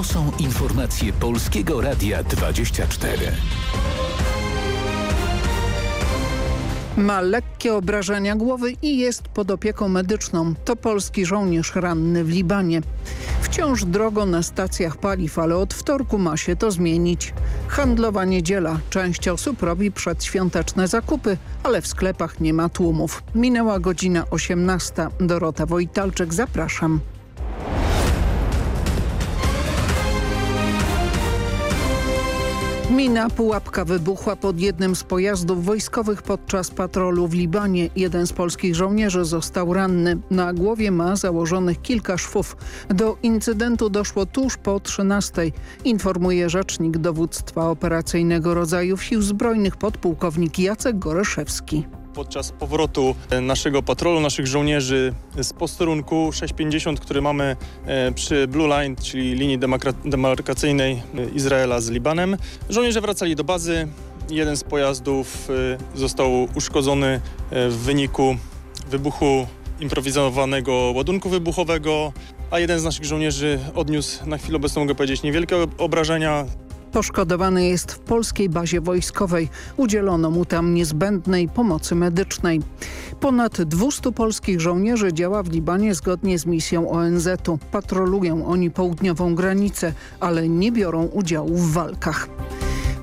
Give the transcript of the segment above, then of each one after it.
To są informacje Polskiego Radia 24. Ma lekkie obrażenia głowy i jest pod opieką medyczną. To polski żołnierz ranny w Libanie. Wciąż drogo na stacjach paliw, ale od wtorku ma się to zmienić. Handlowa niedziela. Część osób robi przedświąteczne zakupy, ale w sklepach nie ma tłumów. Minęła godzina 18. Dorota Wojtalczyk, zapraszam. Mina pułapka wybuchła pod jednym z pojazdów wojskowych podczas patrolu w Libanie. Jeden z polskich żołnierzy został ranny. Na głowie ma założonych kilka szwów. Do incydentu doszło tuż po 13. Informuje rzecznik dowództwa operacyjnego rodzaju sił zbrojnych podpułkownik Jacek Goreszewski. Podczas powrotu naszego patrolu, naszych żołnierzy z posterunku 650, który mamy e, przy Blue Line, czyli linii demarkacyjnej e, Izraela z Libanem, żołnierze wracali do bazy. Jeden z pojazdów e, został uszkodzony w wyniku wybuchu improwizowanego ładunku wybuchowego, a jeden z naszych żołnierzy odniósł na chwilę obecną, mogę powiedzieć, niewielkie obrażenia. Poszkodowany jest w polskiej bazie wojskowej. Udzielono mu tam niezbędnej pomocy medycznej. Ponad 200 polskich żołnierzy działa w Libanie zgodnie z misją ONZ-u. Patrolują oni południową granicę, ale nie biorą udziału w walkach.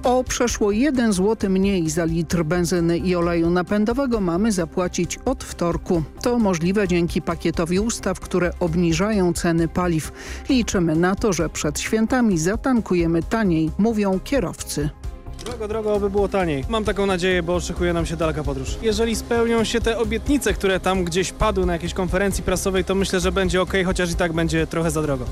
O przeszło 1 zł mniej za litr benzyny i oleju napędowego mamy zapłacić od wtorku. To możliwe dzięki pakietowi ustaw, które obniżają ceny paliw. Liczymy na to, że przed świętami zatankujemy taniej, mówią kierowcy. Drogo, drogo, aby było taniej. Mam taką nadzieję, bo szykuje nam się daleka podróż. Jeżeli spełnią się te obietnice, które tam gdzieś padły na jakiejś konferencji prasowej, to myślę, że będzie ok, chociaż i tak będzie trochę za drogo.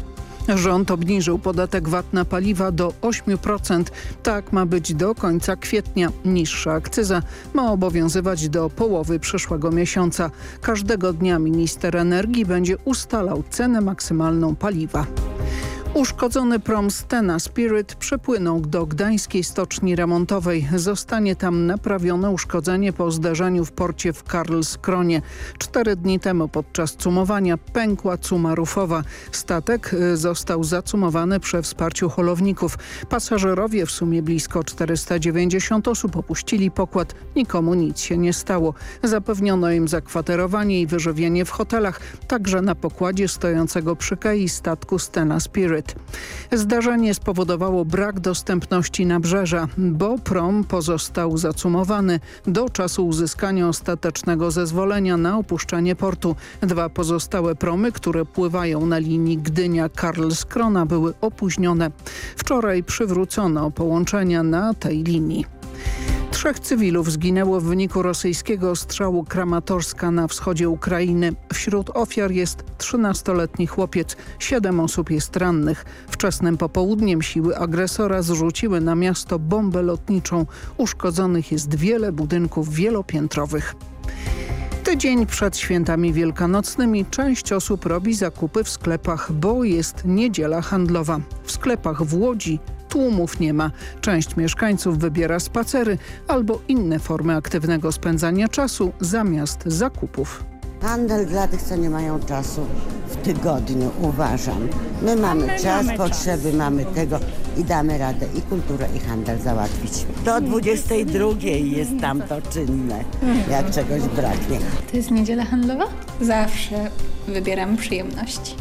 Rząd obniżył podatek VAT na paliwa do 8%. Tak ma być do końca kwietnia. Niższa akcyza ma obowiązywać do połowy przyszłego miesiąca. Każdego dnia minister energii będzie ustalał cenę maksymalną paliwa. Uszkodzony prom Stena Spirit przepłynął do gdańskiej stoczni remontowej. Zostanie tam naprawione uszkodzenie po zdarzeniu w porcie w Karlskronie. Cztery dni temu podczas cumowania pękła cuma rufowa. Statek y, został zacumowany przy wsparciu holowników. Pasażerowie, w sumie blisko 490 osób opuścili pokład. Nikomu nic się nie stało. Zapewniono im zakwaterowanie i wyżywienie w hotelach, także na pokładzie stojącego przy kai statku Stena Spirit. Zdarzenie spowodowało brak dostępności nabrzeża, bo prom pozostał zacumowany do czasu uzyskania ostatecznego zezwolenia na opuszczenie portu. Dwa pozostałe promy, które pływają na linii Gdynia-Karlskrona były opóźnione. Wczoraj przywrócono połączenia na tej linii. Trzech cywilów zginęło w wyniku rosyjskiego ostrzału Kramatorska na wschodzie Ukrainy. Wśród ofiar jest 13-letni chłopiec. Siedem osób jest rannych. Wczesnym popołudniem siły agresora zrzuciły na miasto bombę lotniczą. Uszkodzonych jest wiele budynków wielopiętrowych. Tydzień przed świętami wielkanocnymi część osób robi zakupy w sklepach, bo jest niedziela handlowa. W sklepach w Łodzi tłumów nie ma. Część mieszkańców wybiera spacery albo inne formy aktywnego spędzania czasu zamiast zakupów. Handel dla tych, co nie mają czasu w tygodniu, uważam. My mamy My czas, mamy potrzeby, czas. mamy tego i damy radę i kulturę, i handel załatwić. Do 22 jest tam to czynne, jak czegoś braknie. To jest niedziela handlowa? Zawsze wybieramy przyjemności.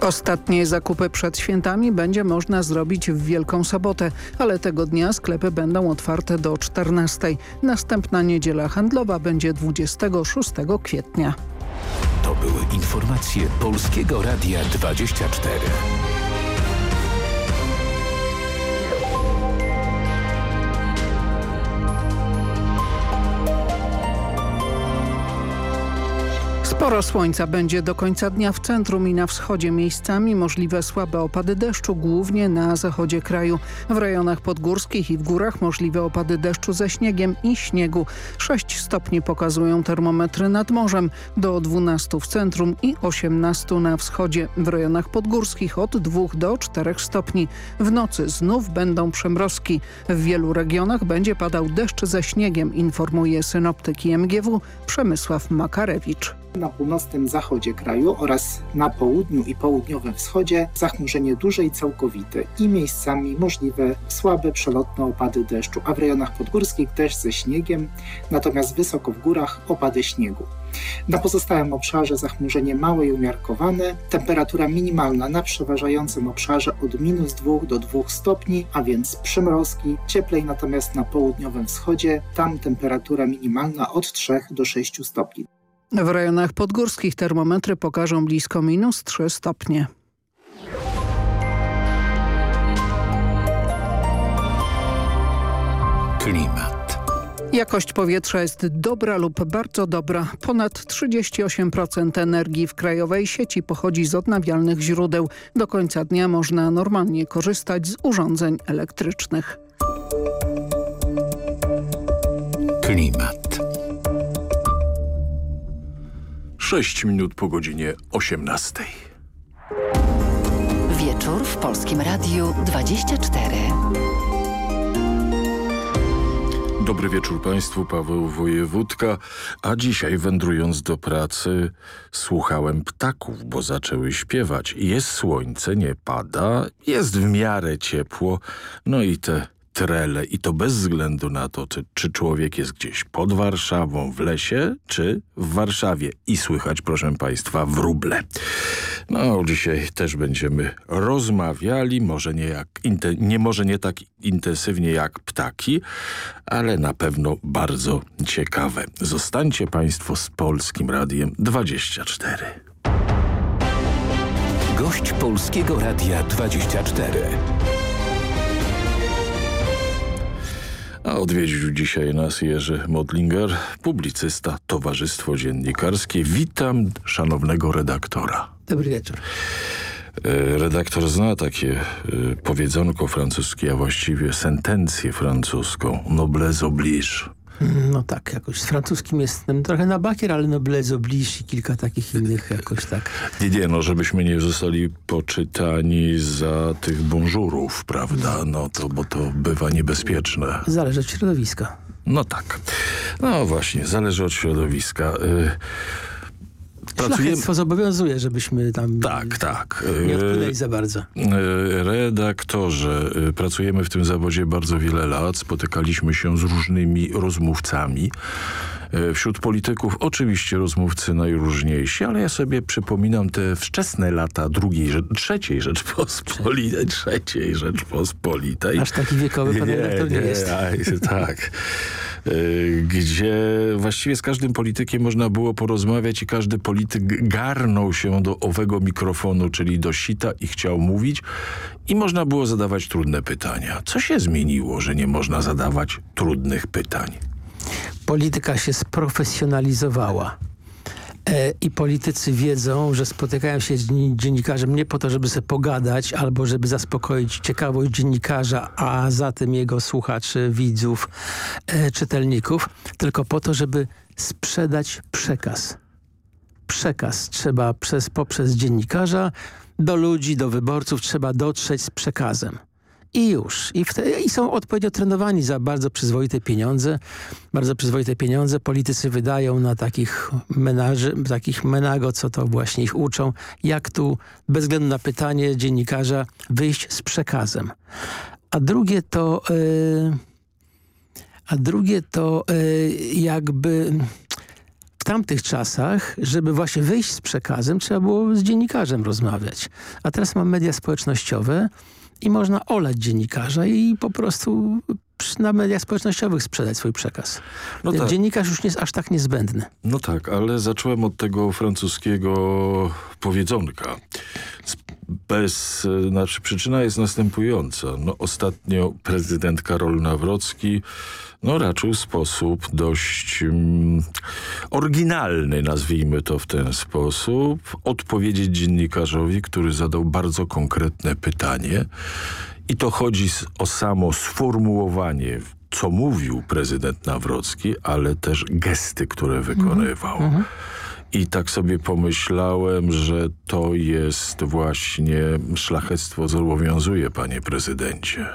Ostatnie zakupy przed świętami będzie można zrobić w Wielką Sobotę, ale tego dnia sklepy będą otwarte do 14. Następna niedziela handlowa będzie 26 kwietnia. To były informacje Polskiego Radia 24. Sporo słońca będzie do końca dnia w centrum i na wschodzie miejscami możliwe słabe opady deszczu, głównie na zachodzie kraju. W rejonach podgórskich i w górach możliwe opady deszczu ze śniegiem i śniegu. 6 stopni pokazują termometry nad morzem, do 12 w centrum i 18 na wschodzie. W rejonach podgórskich od 2 do 4 stopni. W nocy znów będą przemrozki. W wielu regionach będzie padał deszcz ze śniegiem, informuje synoptyk MGW Przemysław Makarewicz. Na północnym zachodzie kraju oraz na południu i południowym wschodzie zachmurzenie duże i całkowite i miejscami możliwe słabe przelotne opady deszczu, a w rejonach podgórskich deszcz ze śniegiem, natomiast wysoko w górach opady śniegu. Na pozostałym obszarze zachmurzenie małe i umiarkowane, temperatura minimalna na przeważającym obszarze od minus 2 do 2 stopni, a więc przymrozki, cieplej natomiast na południowym wschodzie, tam temperatura minimalna od 3 do 6 stopni. W rejonach podgórskich termometry pokażą blisko minus 3 stopnie. Klimat. Jakość powietrza jest dobra lub bardzo dobra. Ponad 38% energii w krajowej sieci pochodzi z odnawialnych źródeł. Do końca dnia można normalnie korzystać z urządzeń elektrycznych. Klimat. 6 minut po godzinie 18. Wieczór w Polskim Radiu 24. Dobry wieczór Państwu, Paweł Wojewódka. A dzisiaj wędrując do pracy słuchałem ptaków, bo zaczęły śpiewać. Jest słońce, nie pada, jest w miarę ciepło. No i te trele i to bez względu na to, czy, czy człowiek jest gdzieś pod Warszawą, w lesie, czy w Warszawie. I słychać, proszę Państwa, wróble. No, dzisiaj też będziemy rozmawiali, może nie, jak, nie, może nie tak intensywnie jak ptaki, ale na pewno bardzo ciekawe. Zostańcie Państwo z Polskim Radiem 24. Gość Polskiego Radia 24. A odwiedził dzisiaj nas Jerzy Modlinger, publicysta, Towarzystwo Dziennikarskie. Witam szanownego redaktora. Dobry wieczór. Redaktor zna takie y, powiedzonko francuskie, a właściwie sentencję francuską. Noblesse oblige. No tak, jakoś z francuskim jestem trochę na bakier, ale oblige i kilka takich innych jakoś tak. Nie, nie, no żebyśmy nie zostali poczytani za tych bonjourów, prawda? No to, bo to bywa niebezpieczne. Zależy od środowiska. No tak. No właśnie, zależy od środowiska. Y Pracujemy... zobowiązuje, żebyśmy tam tak, tak. nie odpłynęli za bardzo. Redaktorze, pracujemy w tym zawodzie bardzo wiele lat. Spotykaliśmy się z różnymi rozmówcami. Wśród polityków oczywiście rozmówcy najróżniejsi, ale ja sobie przypominam te wczesne lata drugiej, trzeciej Rzeczpospolitej. Trzeciej Rzeczpospolitej. Aż taki wiekowy pan redaktor nie, nie jest. tak. Gdzie właściwie z każdym politykiem można było porozmawiać i każdy polityk garnął się do owego mikrofonu, czyli do sita i chciał mówić i można było zadawać trudne pytania. Co się zmieniło, że nie można zadawać trudnych pytań? polityka się sprofesjonalizowała. E, I politycy wiedzą, że spotykają się z dziennikarzem nie po to, żeby sobie pogadać albo żeby zaspokoić ciekawość dziennikarza, a za tym jego słuchaczy, widzów, e, czytelników, tylko po to, żeby sprzedać przekaz. Przekaz trzeba przez, poprzez dziennikarza do ludzi, do wyborców trzeba dotrzeć z przekazem. I już. I, I, są odpowiednio trenowani za bardzo przyzwoite pieniądze. Bardzo przyzwoite pieniądze politycy wydają na takich menaży, takich menago, co to właśnie ich uczą, jak tu bez względu na pytanie dziennikarza wyjść z przekazem. A drugie to... Yy, a drugie to yy, jakby w tamtych czasach, żeby właśnie wyjść z przekazem, trzeba było z dziennikarzem rozmawiać. A teraz mam media społecznościowe, i można olać dziennikarza i po prostu na mediach społecznościowych sprzedać swój przekaz. No tak. Dziennikarz już nie jest aż tak niezbędny. No tak, ale zacząłem od tego francuskiego powiedzonka. Bez, znaczy przyczyna jest następująca. No, ostatnio prezydent Karol Nawrocki no raczył w sposób dość um, oryginalny, nazwijmy to w ten sposób, odpowiedzieć dziennikarzowi, który zadał bardzo konkretne pytanie i to chodzi o samo sformułowanie, co mówił prezydent Nawrocki, ale też gesty, które wykonywał. Mm -hmm. I tak sobie pomyślałem, że to jest właśnie szlachectwo zobowiązuje, panie prezydencie.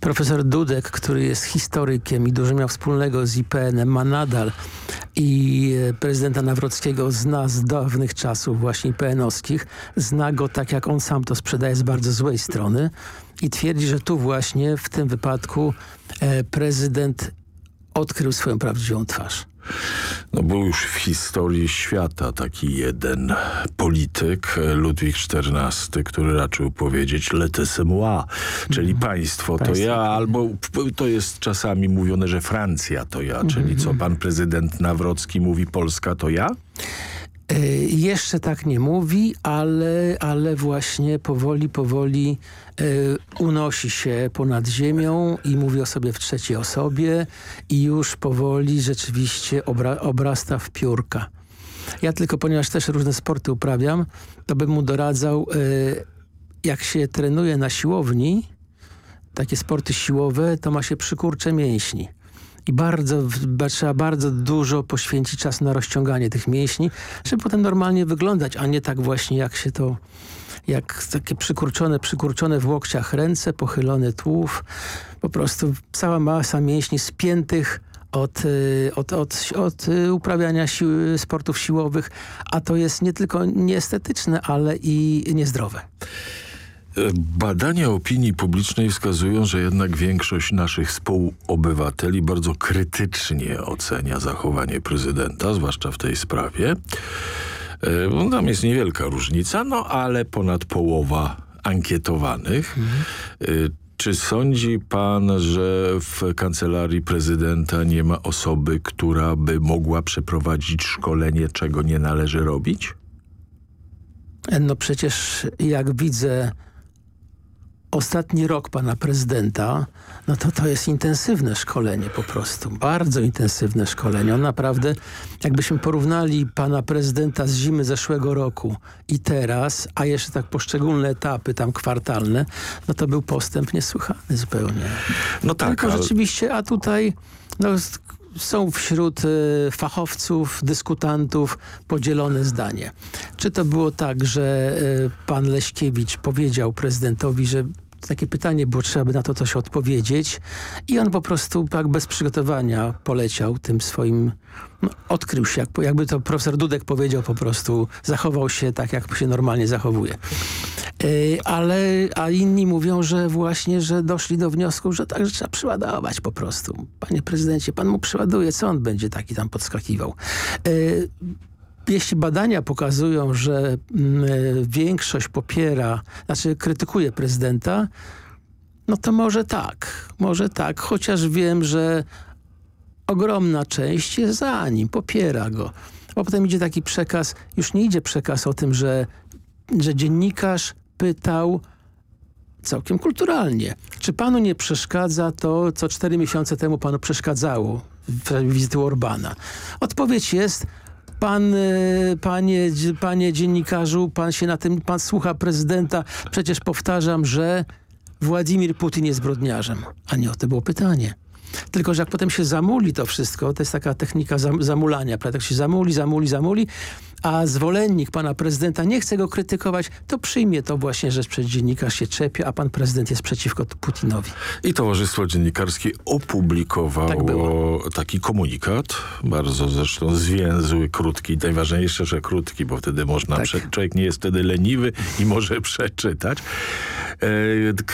Profesor Dudek, który jest historykiem i dużo miał wspólnego z IPN-em, ma nadal i e, prezydenta Nawrockiego zna z dawnych czasów właśnie PN-owskich. Zna go tak, jak on sam to sprzedaje z bardzo złej strony i twierdzi, że tu właśnie w tym wypadku e, prezydent odkrył swoją prawdziwą twarz. No był już w historii świata taki jeden polityk, Ludwik XIV, który raczył powiedzieć c'est moi, czyli mm. państwo to ja, albo to jest czasami mówione, że Francja to ja, czyli co pan prezydent Nawrocki mówi Polska to ja? E, jeszcze tak nie mówi, ale, ale właśnie powoli, powoli e, unosi się ponad ziemią i mówi o sobie w trzeciej osobie i już powoli rzeczywiście obra obrasta w piórka. Ja tylko, ponieważ też różne sporty uprawiam, to bym mu doradzał, e, jak się trenuje na siłowni, takie sporty siłowe, to ma się przykurcze mięśni i bardzo, trzeba bardzo dużo poświęcić czas na rozciąganie tych mięśni, żeby potem normalnie wyglądać, a nie tak właśnie jak się to jak takie przykurczone, przykurczone w łokciach ręce, pochylony tułów, po prostu cała masa mięśni spiętych od, y, od, od, od uprawiania sportów siłowych, a to jest nie tylko nieestetyczne, ale i niezdrowe. Badania opinii publicznej wskazują, że jednak większość naszych współobywateli bardzo krytycznie ocenia zachowanie prezydenta, zwłaszcza w tej sprawie. E, tam jest niewielka różnica, no ale ponad połowa ankietowanych. Mhm. Czy sądzi pan, że w kancelarii prezydenta nie ma osoby, która by mogła przeprowadzić szkolenie, czego nie należy robić? No przecież jak widzę ostatni rok pana prezydenta, no to to jest intensywne szkolenie po prostu. Bardzo intensywne szkolenie. On naprawdę, jakbyśmy porównali pana prezydenta z zimy zeszłego roku i teraz, a jeszcze tak poszczególne etapy tam kwartalne, no to był postęp niesłychany zupełnie. No tak. Tylko ale... rzeczywiście, a tutaj no, są wśród y, fachowców, dyskutantów podzielone zdanie. Czy to było tak, że y, pan Leśkiewicz powiedział prezydentowi, że takie pytanie było, trzeba by na to coś odpowiedzieć i on po prostu tak bez przygotowania poleciał tym swoim, no, odkrył się, jakby to profesor Dudek powiedział po prostu, zachował się tak, jak się normalnie zachowuje. Yy, ale, a inni mówią, że właśnie, że doszli do wniosku, że tak, że trzeba przyładować po prostu. Panie prezydencie, pan mu przyładuje, co on będzie taki tam podskakiwał. Yy, jeśli badania pokazują, że mm, większość popiera, znaczy krytykuje prezydenta, no to może tak, może tak, chociaż wiem, że ogromna część jest za nim, popiera go. Bo potem idzie taki przekaz, już nie idzie przekaz o tym, że, że dziennikarz pytał całkiem kulturalnie. Czy panu nie przeszkadza to, co cztery miesiące temu panu przeszkadzało w wizyty Orbana? Odpowiedź jest, pan, e, panie, panie dziennikarzu, pan się na tym, pan słucha prezydenta. Przecież powtarzam, że Władimir Putin jest zbrodniarzem. A nie o to było pytanie. Tylko, że jak potem się zamuli to wszystko, to jest taka technika zam zamulania, prawda? Jak się zamuli, zamuli, zamuli, a zwolennik pana prezydenta nie chce go krytykować, to przyjmie to właśnie, że przez dziennikarz się czepia, a pan prezydent jest przeciwko Putinowi. I Towarzystwo Dziennikarskie opublikowało tak taki komunikat, bardzo zresztą zwięzły, krótki, najważniejsze, że krótki, bo wtedy można, tak. człowiek nie jest wtedy leniwy i może przeczytać.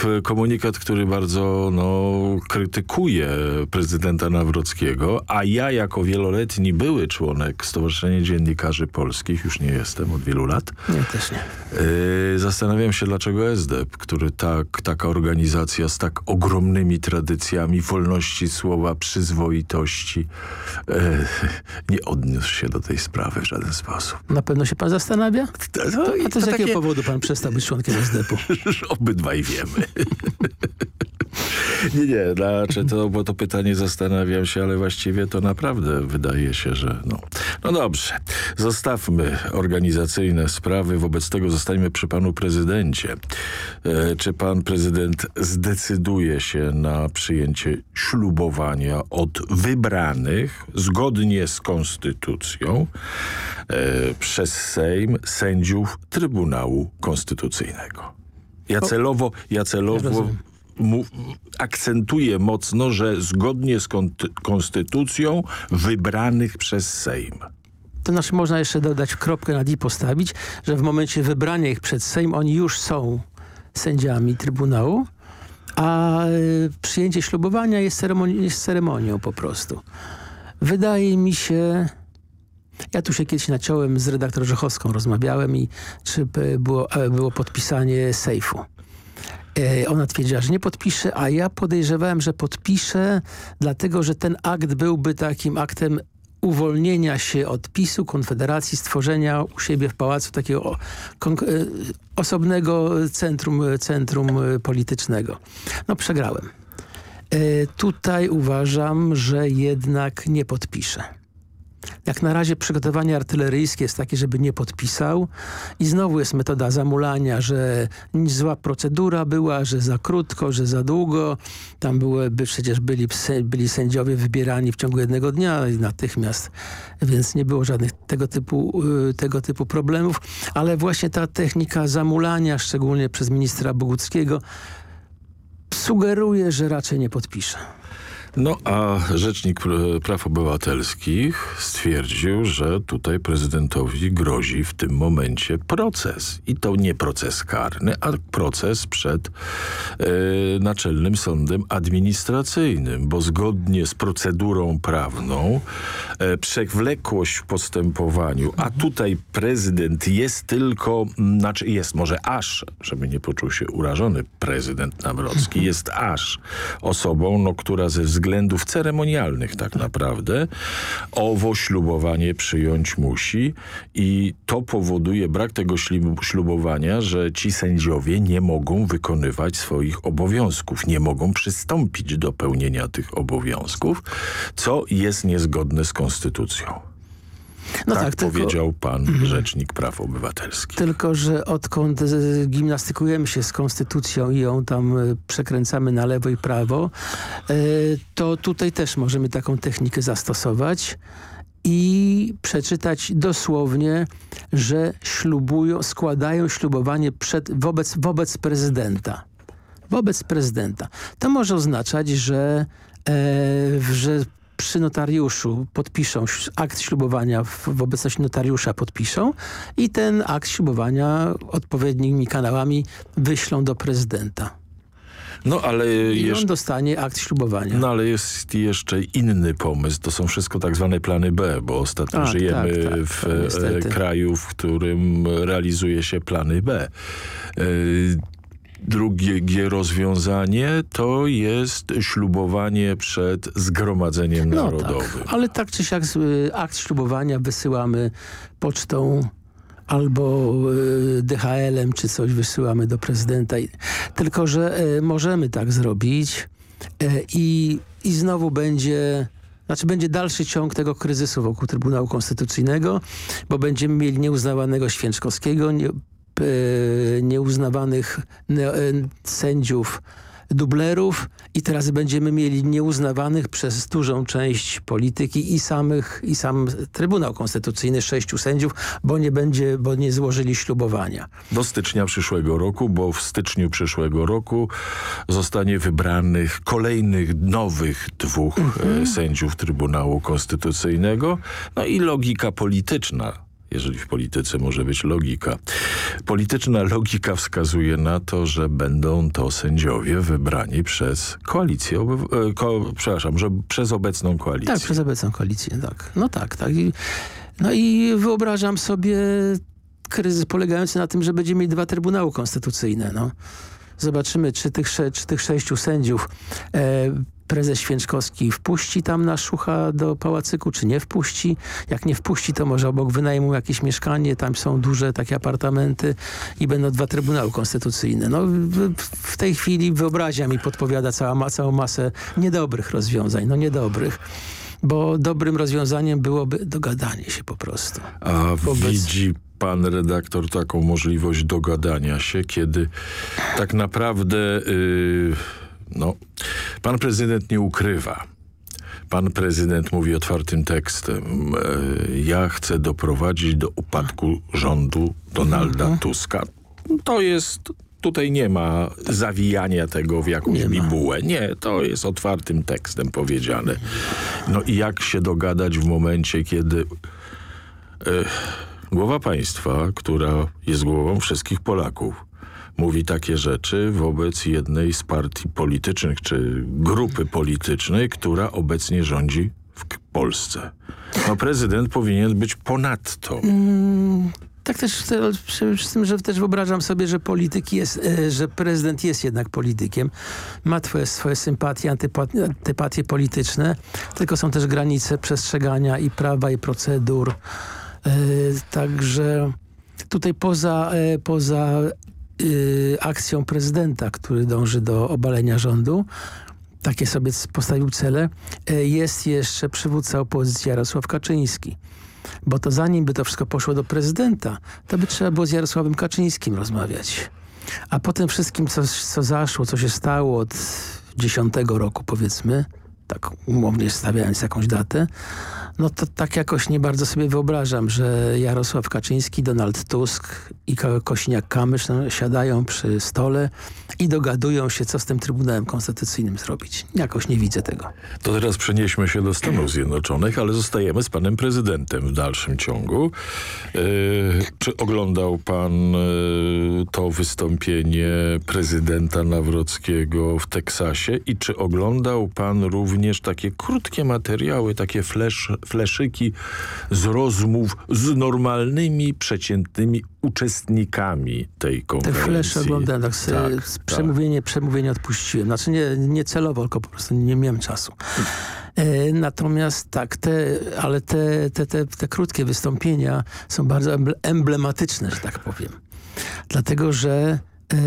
E, komunikat, który bardzo no, krytykuje prezydenta Nawrockiego, a ja jako wieloletni były członek Stowarzyszenia Dziennikarzy Polskich, już nie jestem od wielu lat. Nie, też nie. E, zastanawiam się, dlaczego SDEP, który tak, taka organizacja z tak ogromnymi tradycjami wolności słowa, przyzwoitości, e, nie odniósł się do tej sprawy w żaden sposób. Na pewno się pan zastanawia? To, to, a to, to z jakiego takie... powodu pan przestał być członkiem SDEP-u? Obydwaj wiemy. Nie, nie, znaczy to, bo to pytanie zastanawiam się, ale właściwie to naprawdę wydaje się, że no. No dobrze, zostawmy organizacyjne sprawy, wobec tego zostańmy przy panu prezydencie. E, czy pan prezydent zdecyduje się na przyjęcie ślubowania od wybranych, zgodnie z konstytucją, e, przez Sejm sędziów Trybunału Konstytucyjnego? Ja celowo, ja celowo mu, akcentuje mocno, że zgodnie z konstytucją wybranych przez Sejm. To znaczy można jeszcze dodać kropkę nad i postawić, że w momencie wybrania ich przed Sejm oni już są sędziami Trybunału, a y, przyjęcie ślubowania jest, ceremoni jest ceremonią po prostu. Wydaje mi się... Ja tu się kiedyś naciąłem z redaktor Rzechowską, rozmawiałem i czy było, e, było podpisanie sejfu. E, ona twierdziła, że nie podpisze, a ja podejrzewałem, że podpiszę, dlatego że ten akt byłby takim aktem uwolnienia się od PiSu, Konfederacji, stworzenia u siebie w pałacu takiego e, osobnego centrum, centrum politycznego. No przegrałem. E, tutaj uważam, że jednak nie podpiszę. Jak na razie przygotowanie artyleryjskie jest takie, żeby nie podpisał i znowu jest metoda zamulania, że zła procedura była, że za krótko, że za długo. Tam byłyby, przecież byli, byli sędziowie wybierani w ciągu jednego dnia natychmiast, więc nie było żadnych tego typu, y, tego typu problemów, ale właśnie ta technika zamulania, szczególnie przez ministra Boguckiego, sugeruje, że raczej nie podpisze. No a Rzecznik Praw Obywatelskich stwierdził, że tutaj prezydentowi grozi w tym momencie proces. I to nie proces karny, a proces przed e, Naczelnym Sądem Administracyjnym, bo zgodnie z procedurą prawną e, przewlekłość w postępowaniu, a tutaj prezydent jest tylko, znaczy jest może aż, żeby nie poczuł się urażony prezydent Nawrocki, jest aż osobą, no, która ze względu względów ceremonialnych tak naprawdę owo ślubowanie przyjąć musi i to powoduje brak tego ślubowania, że ci sędziowie nie mogą wykonywać swoich obowiązków, nie mogą przystąpić do pełnienia tych obowiązków, co jest niezgodne z konstytucją. No tak, tak powiedział tylko... pan mhm. Rzecznik Praw Obywatelskich. Tylko, że odkąd gimnastykujemy się z konstytucją i ją tam e, przekręcamy na lewo i prawo, e, to tutaj też możemy taką technikę zastosować i przeczytać dosłownie, że ślubują, składają ślubowanie przed, wobec, wobec prezydenta. Wobec prezydenta. To może oznaczać, że, e, że przy notariuszu podpiszą akt ślubowania w, w obecności notariusza podpiszą i ten akt ślubowania odpowiednimi kanałami wyślą do prezydenta. No ale I on dostanie akt ślubowania. No ale jest jeszcze inny pomysł. To są wszystko tak zwane plany B, bo ostatnio A, żyjemy tak, tak, w e, kraju, w którym realizuje się plany B. Drugie rozwiązanie to jest ślubowanie przed Zgromadzeniem no tak, Narodowym. Tak, ale tak czy siak y, akt ślubowania wysyłamy pocztą albo y, DHL-em czy coś wysyłamy do prezydenta. Tylko, że y, możemy tak zrobić i, i znowu będzie... Znaczy będzie dalszy ciąg tego kryzysu wokół Trybunału Konstytucyjnego, bo będziemy mieli nieuznawanego Święczkowskiego, nie, nieuznawanych e, sędziów dublerów i teraz będziemy mieli nieuznawanych przez dużą część polityki i samych i sam Trybunał Konstytucyjny sześciu sędziów, bo nie będzie, bo nie złożyli ślubowania. Do stycznia przyszłego roku, bo w styczniu przyszłego roku zostanie wybranych kolejnych nowych dwóch e, mhm. sędziów Trybunału Konstytucyjnego. No i logika polityczna jeżeli w polityce może być logika. Polityczna logika wskazuje na to, że będą to sędziowie wybrani przez koalicję, e, ko, przepraszam, że przez obecną koalicję. Tak, przez obecną koalicję, tak. No tak, tak. I, no i wyobrażam sobie kryzys polegający na tym, że będziemy mieli dwa trybunały konstytucyjne. No. Zobaczymy, czy tych, czy tych sześciu sędziów e, prezes Święczkowski wpuści tam na Szucha do pałacyku, czy nie wpuści. Jak nie wpuści, to może obok wynajmą jakieś mieszkanie, tam są duże takie apartamenty i będą dwa trybunały konstytucyjne. No, w tej chwili wyobraźnia mi podpowiada cała, całą masę niedobrych rozwiązań, no niedobrych bo dobrym rozwiązaniem byłoby dogadanie się po prostu. A Wobec... widzi pan redaktor taką możliwość dogadania się, kiedy tak naprawdę... Yy no, pan prezydent nie ukrywa. Pan prezydent mówi otwartym tekstem. E, ja chcę doprowadzić do upadku rządu Donalda mhm. Tuska. To jest tutaj nie ma zawijania tego w jakąś Nie bibułę. Nie, to jest otwartym tekstem powiedziane. No i jak się dogadać w momencie, kiedy e, głowa państwa, która jest głową wszystkich Polaków, mówi takie rzeczy wobec jednej z partii politycznych, czy grupy politycznej, która obecnie rządzi w Polsce. No prezydent powinien być ponadto. Tak też przy tym, że też wyobrażam sobie, że polityk jest, e, że prezydent jest jednak politykiem. Ma twoje, swoje sympatie, antypa- antypatie polityczne, tylko są też granice przestrzegania i prawa, i procedur. E, Także tutaj poza, e, poza akcją prezydenta, który dąży do obalenia rządu, takie sobie postawił cele, e, jest jeszcze przywódca opozycji Jarosław Kaczyński. Bo to zanim by to wszystko poszło do prezydenta, to by trzeba było z Jarosławem Kaczyńskim rozmawiać. A po tym wszystkim, co, co zaszło, co się stało od dziesiątego roku powiedzmy, tak umownie stawiając jakąś datę, no to tak jakoś nie bardzo sobie wyobrażam, że Jarosław Kaczyński, Donald Tusk i Ko- Kosiniak-Kamysz no, siadają przy stole i dogadują się, co z tym Trybunałem Konstytucyjnym zrobić. Jakoś nie widzę tego. To teraz przenieśmy się do Stanów Zjednoczonych, ale zostajemy z panem prezydentem w dalszym ciągu. E, czy oglądał pan e, to wystąpienie prezydenta Nawrockiego w Teksasie i czy oglądał pan również takie krótkie materiały, takie flash, fleszyki z rozmów z normalnymi, przeciętnymi uczestnikami tej Te konferencji? flesze oglądałem, tak, se, Tak, s- tak. przemówienie, przemówienie odpuściłem. Znaczy nie, nie celowo, tylko po prostu nie miałem czasu. E, natomiast tak, te, ale te, te, te, te krótkie wystąpienia są bardzo emble- emblematyczne, że tak powiem. Dlatego, że e,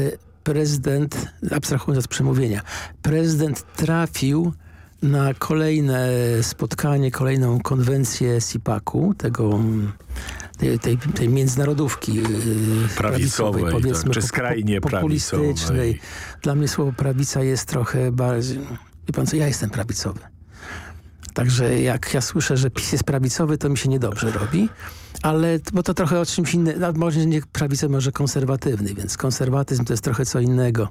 prezydent, abstrahując od przemówienia, prezydent trafił na kolejne spotkanie, kolejną konwencję SIPAC-u, tego, tej, tej, tej międzynarodówki yy, Prawicowej, tak, czy skrajnie populistycznej. prawicowej. Dla mnie słowo prawica jest trochę bardziej... Wie pan co, ja jestem prawicowy. Także jak ja słyszę, że PiS jest prawicowy, to mi się niedobrze robi. Ale, bo to trochę o czymś innym, może nie prawicowy, może konserwatywny, więc konserwatyzm to jest trochę co innego.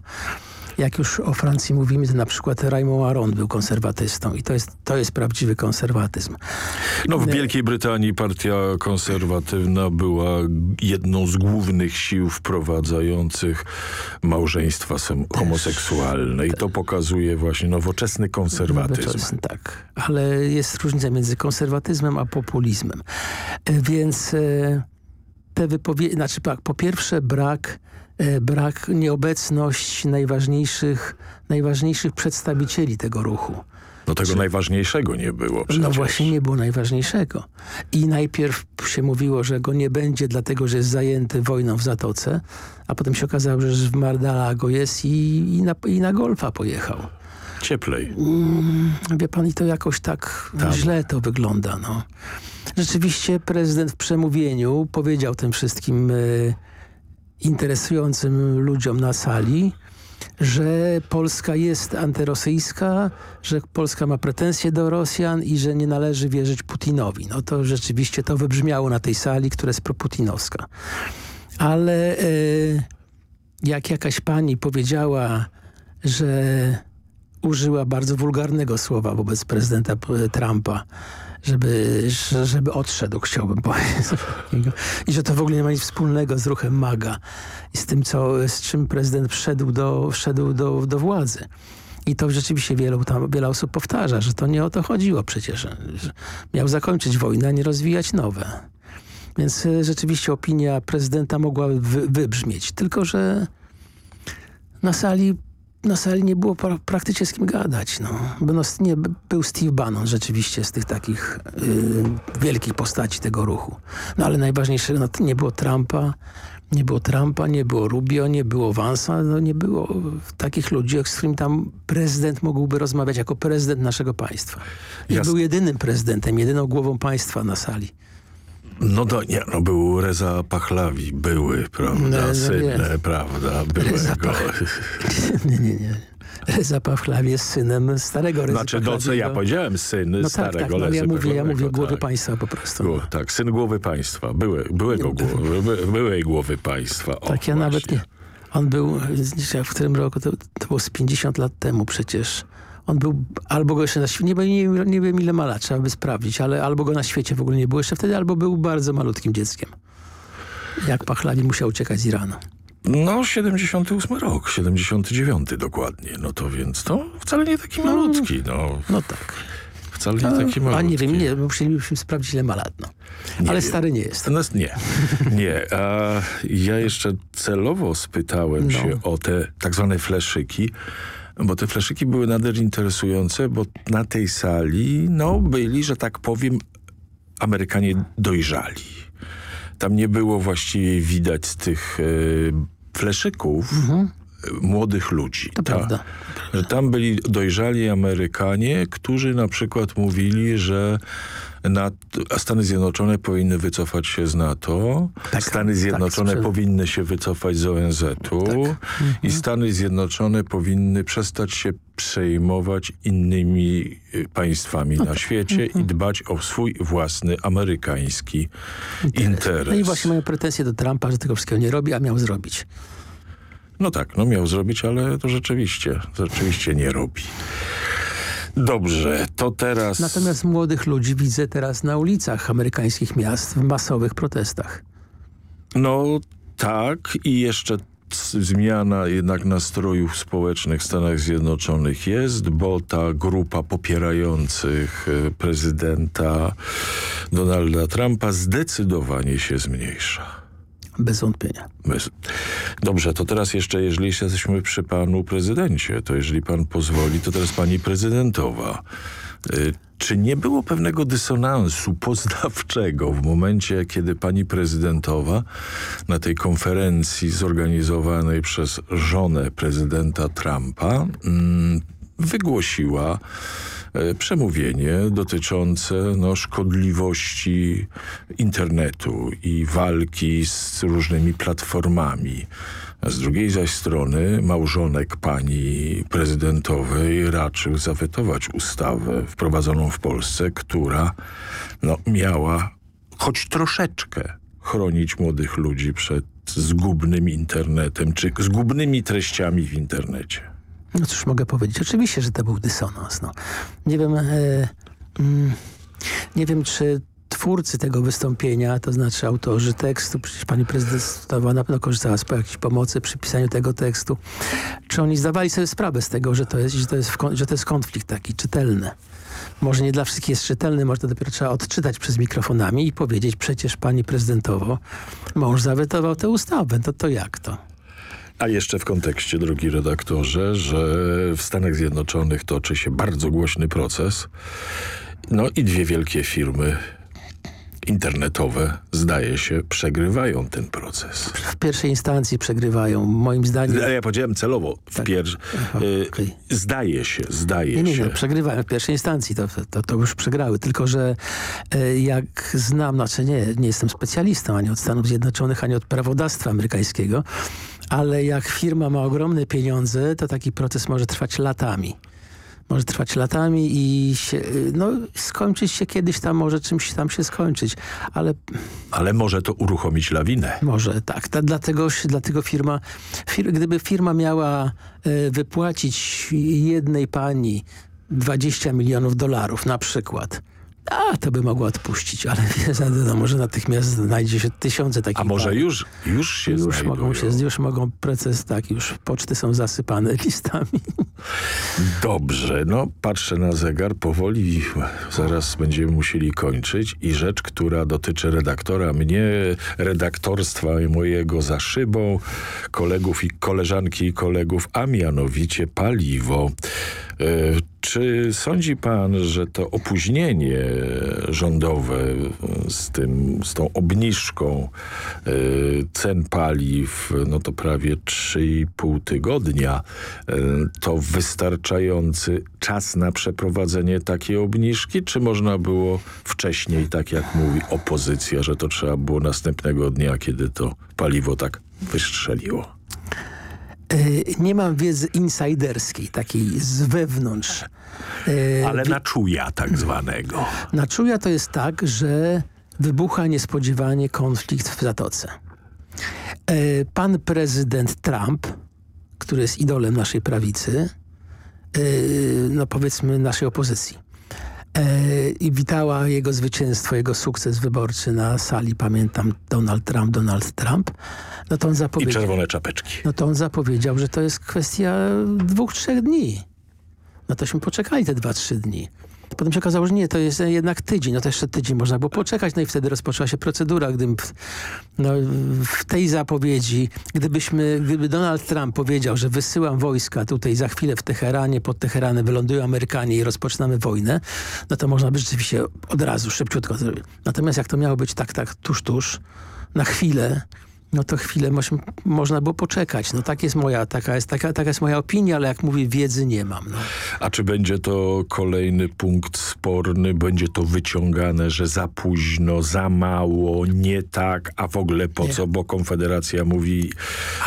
Jak już o Francji mówimy, to na przykład Raymond Aron był konserwatystą i to jest, to jest prawdziwy konserwatyzm. No w Wielkiej Brytanii partia konserwatywna była jedną z głównych sił wprowadzających małżeństwa homoseksualne i to pokazuje właśnie nowoczesny konserwatyzm. Nowoczesny, tak. Ale jest różnica między konserwatyzmem a populizmem. E, Więc e, te wypowiedzi, znaczy tak, po pierwsze brak, e, brak nieobecność najważniejszych, najważniejszych przedstawicieli tego ruchu. No tego najważniejszego nie było przecież. No właśnie nie było najważniejszego. I najpierw się mówiło, że go nie będzie, dlatego że jest zajęty wojną w Zatoce, a potem się okazało, że w Mardalago jest i, i, na, i na golfa pojechał. Cieplej. Mm, wie pan, i to jakoś tak Tam. źle to wygląda. No. Rzeczywiście prezydent w przemówieniu powiedział tym wszystkim e, interesującym ludziom na sali, że Polska jest antyrosyjska, że Polska ma pretensje do Rosjan i że nie należy wierzyć Putinowi. No to rzeczywiście to wybrzmiało na tej sali, która jest proputinowska. Ale e, jak jakaś pani powiedziała, że użyła bardzo wulgarnego słowa wobec prezydenta Trumpa, żeby, że- żeby odszedł, chciałbym powiedzieć. I że to w ogóle nie ma nic wspólnego z ruchem MAGA i z tym, co, z czym prezydent wszedł do, wszedł do, do władzy. I to rzeczywiście wielu tam, wiele osób powtarza, że to nie o to chodziło przecież. Miał zakończyć wojnę, a nie rozwijać nowe. Więc e, rzeczywiście opinia prezydenta mogła wy, wybrzmieć. Tylko, że na sali, na sali nie było pra praktycznie z kim gadać. No. No, nie, był Steve Bannon rzeczywiście z tych takich y, wielkich postaci tego ruchu. No ale najważniejsze, no, to nie było Trumpa, nie było Trumpa, nie było Rubio, nie było Vansa, no, nie było takich ludzi, z którymi tam prezydent mógłby rozmawiać jako prezydent naszego państwa. I Jasne. był jedynym prezydentem, jedyną głową państwa na sali. No to nie, no był Reza Pahlawi, były, prawda, No, no prawda, byłego. nie, nie, nie. Reza Pahlawi jest synem starego Rezy Znaczy, no co ja powiedziałem, syn No tak, starego tak, no, ale ja mówię, ja mówię głowy tak. państwa po prostu. Tak, syn głowy państwa, były, byłego głowy, by, byłej głowy państwa. O, tak, ja właśnie. nawet nie. On był, w którym roku, to, to było z 50 lat temu przecież. On był, albo go jeszcze na świecie, nie, nie, nie wiem ile ma lat, trzeba by sprawdzić, ale albo go na świecie w ogóle nie było jeszcze wtedy, albo był bardzo malutkim dzieckiem. Jak Pachlawi musiał uciekać z Iranu. No, 78 rok, 79 dokładnie. No to więc to wcale nie taki malutki. No, no tak. Wcale nie taki malutki. A nie wiem, nie, musielibyśmy sprawdzić ile ma lat. No. Ale wiem. stary nie jest. No, nie, nie. A ja jeszcze celowo spytałem no. się o te tak zwane fleszyki, bo te fleszyki były nader interesujące, bo na tej sali no byli, że tak powiem, Amerykanie dojrzali. Tam nie było właściwie widać z tych e, fleszyków mhm. młodych ludzi. To Ta, prawda. Że tam byli dojrzali Amerykanie, którzy na przykład mówili, że Stany Zjednoczone powinny wycofać się z NATO, tak, Stany Zjednoczone tak, powinny się wycofać z ONZ-u tak. mhm. i Stany Zjednoczone powinny przestać się przejmować innymi y, państwami no na tak. świecie mhm. i dbać o swój własny amerykański interes. interes. No i właśnie mają pretensje do Trumpa, że tego wszystkiego nie robi, a miał zrobić. No tak, no miał zrobić, ale to rzeczywiście, rzeczywiście nie robi. Dobrze, to teraz... Natomiast młodych ludzi widzę teraz na ulicach amerykańskich miast w masowych protestach. No tak i jeszcze zmiana jednak nastrojów społecznych w Stanach Zjednoczonych jest, bo ta grupa popierających e, prezydenta Donalda Trumpa zdecydowanie się zmniejsza. Bez wątpienia. Bez... Dobrze, to teraz jeszcze, jeżeli jesteśmy przy panu prezydencie, to jeżeli pan pozwoli, to teraz pani prezydentowa. Y, czy nie było pewnego dysonansu poznawczego w momencie, kiedy pani prezydentowa na tej konferencji zorganizowanej przez żonę prezydenta Trumpa mm, wygłosiła przemówienie dotyczące no, szkodliwości internetu i walki z różnymi platformami. Z drugiej zaś strony małżonek pani prezydentowej raczył zawetować ustawę wprowadzoną w Polsce, która no, miała choć troszeczkę chronić młodych ludzi przed zgubnym internetem, czy zgubnymi treściami w internecie. No cóż mogę powiedzieć? Oczywiście, że to był dysonans. No. Nie wiem, e, mm, nie wiem, czy twórcy tego wystąpienia, to znaczy autorzy tekstu, przecież pani prezydent na pewno korzystała z jakiejś pomocy przy pisaniu tego tekstu, czy oni zdawali sobie sprawę z tego, że to jest, że to jest, że to jest konflikt taki czytelny. Może nie dla wszystkich jest czytelny, może to dopiero trzeba odczytać przez mikrofonami i powiedzieć, przecież pani prezydentowo, mąż zawetował tę ustawę, to to jak to? A jeszcze w kontekście, drogi redaktorze, że w Stanach Zjednoczonych toczy się bardzo głośny proces. No i dwie wielkie firmy internetowe, zdaje się, przegrywają ten proces. W pierwszej instancji przegrywają, moim zdaniem. Ja powiedziałem celowo. W tak. pier... okay. Zdaje się, zdaje nie, nie, się. Nie, przegrywają w pierwszej instancji, to, to, to już przegrały. Tylko, że e, jak znam, znaczy nie, nie jestem specjalistą ani od Stanów Zjednoczonych, ani od prawodawstwa amerykańskiego, ale jak firma ma ogromne pieniądze, to taki proces może trwać latami. Może trwać latami i się, no, skończyć się kiedyś tam, może czymś tam się skończyć, ale... Ale może to uruchomić lawinę. Może, tak. Ta, dlatego, dlatego firma, fir, gdyby firma miała y, wypłacić jednej pani 20 milionów dolarów na przykład, a, to by mogła odpuścić, ale wiadomo, może natychmiast znajdzie się tysiące takich A może już, już się już mogą się, Już mogą proces, tak, już poczty są zasypane listami. Dobrze, no patrzę na zegar, powoli zaraz będziemy musieli kończyć i rzecz, która dotyczy redaktora, mnie, redaktorstwa mojego za szybą, kolegów i koleżanki i kolegów, a mianowicie paliwo. E, czy sądzi pan, że to opóźnienie rządowe z, tym, z tą obniżką e, cen paliw, no to prawie 3,5 tygodnia, e, to wystarczający czas na przeprowadzenie takiej obniżki, czy można było wcześniej, tak jak mówi opozycja, że to trzeba było następnego dnia, kiedy to paliwo tak wystrzeliło? E, nie mam wiedzy insiderskiej, takiej z wewnątrz. E, Ale na czuja tak zwanego. Na czuja to jest tak, że wybucha niespodziewanie konflikt w Zatoce. pan prezydent Trump, który jest idolem naszej prawicy, no powiedzmy naszej opozycji, i witała jego zwycięstwo, jego sukces wyborczy na sali, pamiętam, Donald Trump, Donald Trump. No to on zapowiedział, I czerwone czapeczki. No to on zapowiedział, że to jest kwestia dwóch, trzech dni. No tośmy poczekali te dwa, trzy dni. Potem się okazało, że nie, to jest jednak tydzień. No to jeszcze tydzień można było poczekać. No i wtedy rozpoczęła się procedura. Gdybym no, w tej zapowiedzi, gdybyśmy, gdyby Donald Trump powiedział, że wysyłam wojska tutaj za chwilę w Teheranie, pod Teheranem wylądują Amerykanie i rozpoczynamy wojnę, no to można by rzeczywiście od razu, szybciutko zrobić. Natomiast jak to miało być tak, tak, tuż, tuż, na chwilę, no to chwilę można było poczekać. No tak jest moja, taka jest, taka, taka jest moja opinia, ale jak mówię, wiedzy nie mam. No. A czy będzie to kolejny punkt sporny? Będzie to wyciągane, że za późno, za mało, nie tak, a w ogóle po nie. co? Bo Konfederacja mówi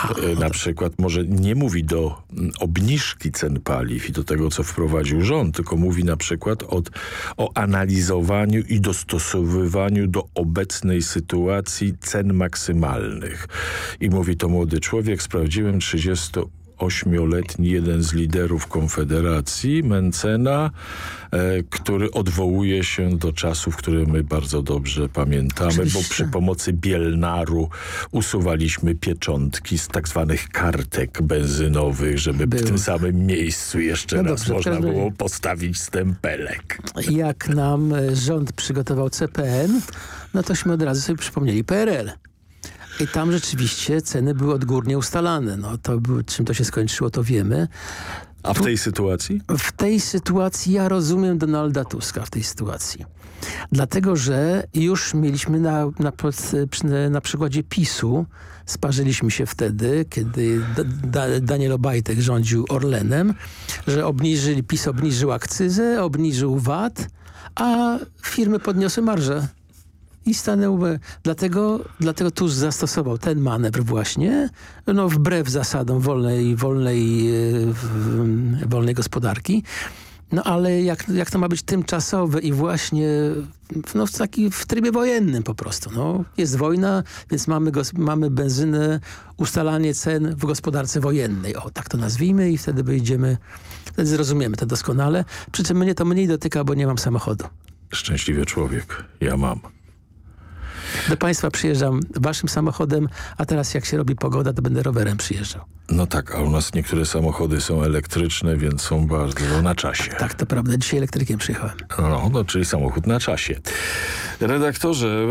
a, e, na przykład, może nie mówi do obniżki cen paliw i do tego, co wprowadził rząd, tylko mówi na przykład od, o analizowaniu i dostosowywaniu do obecnej sytuacji cen maksymalnych. I mówi to młody człowiek, sprawdziłem 30 ośmioletni jeden z liderów Konfederacji, Mencena, e, który odwołuje się do czasów, które my bardzo dobrze pamiętamy, Oczywiście. bo przy pomocy Bielnaru usuwaliśmy pieczątki z tak zwanych kartek benzynowych, żeby w tym samym miejscu jeszcze no raz dobrze, można było postawić stempelek. Jak nam e, rząd przygotował CPN, no tośmy od razu sobie przypomnieli PRL. I tam rzeczywiście ceny były odgórnie ustalane. No, to, czym to się skończyło, to wiemy. A w tej sytuacji? W tej sytuacji ja rozumiem Donalda Tuska w tej sytuacji. Dlatego, że już mieliśmy na, na, na przykładzie PiSu, sparzyliśmy się wtedy, kiedy da, Daniel Obajtek rządził Orlenem, że obniżyli, PiS obniżył akcyzę, obniżył VAT, a firmy podniosły marże i stanęły. Dlatego, dlatego Tusk zastosował ten manewr właśnie, no wbrew zasadom wolnej, wolnej, e, wolnej gospodarki. No ale jak, jak to ma być tymczasowe i właśnie no, w, taki, w trybie wojennym po prostu. No, jest wojna, więc mamy, mamy benzynę, ustalanie cen w gospodarce wojennej. O, tak to nazwijmy i wtedy wyjdziemy, wtedy zrozumiemy to doskonale. Przy czym mnie to mniej dotyka, bo nie mam samochodu. Szczęśliwy człowiek. Ja mam. Do Państwa przyjeżdżam waszym samochodem, a teraz jak się robi pogoda, to będę rowerem przyjeżdżał. No tak, a u nas niektóre samochody są elektryczne, więc są bardzo na czasie. Tak, to prawda. Dzisiaj elektrykiem przyjechałem. No, no czyli samochód na czasie. Redaktorze,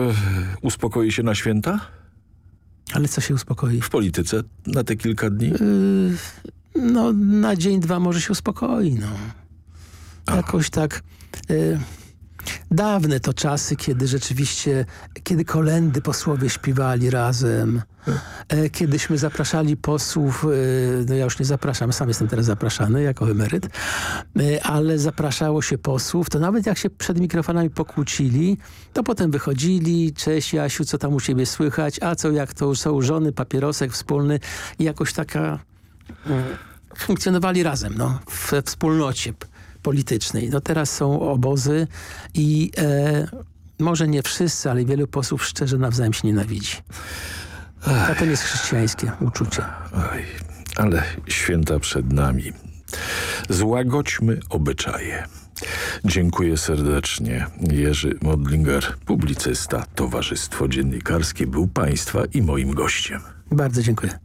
uspokoi się na święta? Ale co się uspokoi? W polityce na te kilka dni? Yy, no, na dzień, dwa może się uspokoi, no. Jakoś tak... Yy, Dawne to czasy, kiedy rzeczywiście, kiedy kolendy posłowie śpiewali razem, e, kiedyśmy zapraszali posłów, e, no ja już nie zapraszam, sam jestem teraz zapraszany jako emeryt, e, ale zapraszało się posłów, to nawet jak się przed mikrofonami pokłócili, to potem wychodzili, cześć Jasiu, co tam u ciebie słychać, a co jak to są żony, papierosek wspólny? I jakoś taka funkcjonowali razem, no, we wspólnocie politycznej. No teraz są obozy i e, może nie wszyscy, ale wielu posłów szczerze nawzajem się nienawidzi. A to nie jest chrześcijańskie uczucie. Oj, ale święta przed nami. Złagodźmy obyczaje. Dziękuję serdecznie. Jerzy Modlinger, publicysta, Towarzystwo Dziennikarskie był Państwa i moim gościem. Bardzo dziękuję.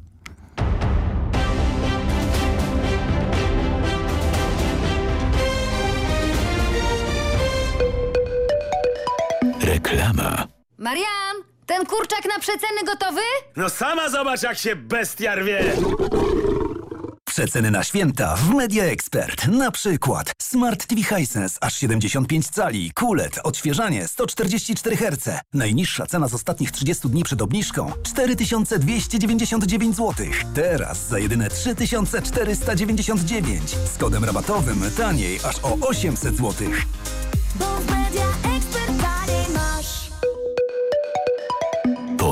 Reklama. Marian, ten kurczak na przeceny gotowy? No sama zobacz, jak się bestia rwie! Przeceny na święta w Media Expert. Na przykład Smart TV Hisense aż 75 cali, QLED, odświeżanie 144 Hz. Najniższa cena z ostatnich 30 dni przed obniżką 4299 zł. Teraz za jedyne 3499. Z kodem rabatowym taniej aż o 800 zł. Bo w Media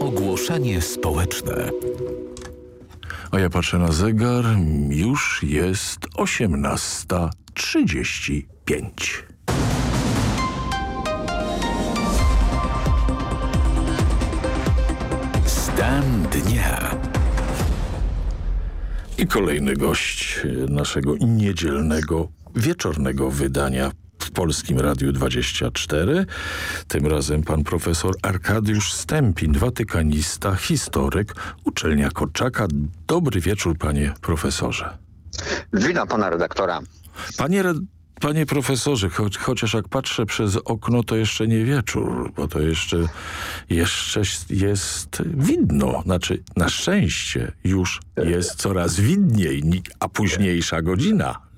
Ogłoszenie społeczne. A ja patrzę na zegar, już jest 18.35. Stan dnia. I kolejny gość naszego niedzielnego, wieczornego wydania w Polskim Radiu 24. Tym razem pan profesor Arkadiusz Stępin, watykanista, historyk, uczelnia Korczaka. Dobry wieczór, panie profesorze. Witam pana redaktora. Panie Panie profesorze, choć, chociaż jak patrzę przez okno, to jeszcze nie wieczór, bo to jeszcze, jeszcze jest widno. Znaczy, na szczęście już jest coraz widniej, a późniejsza godzina.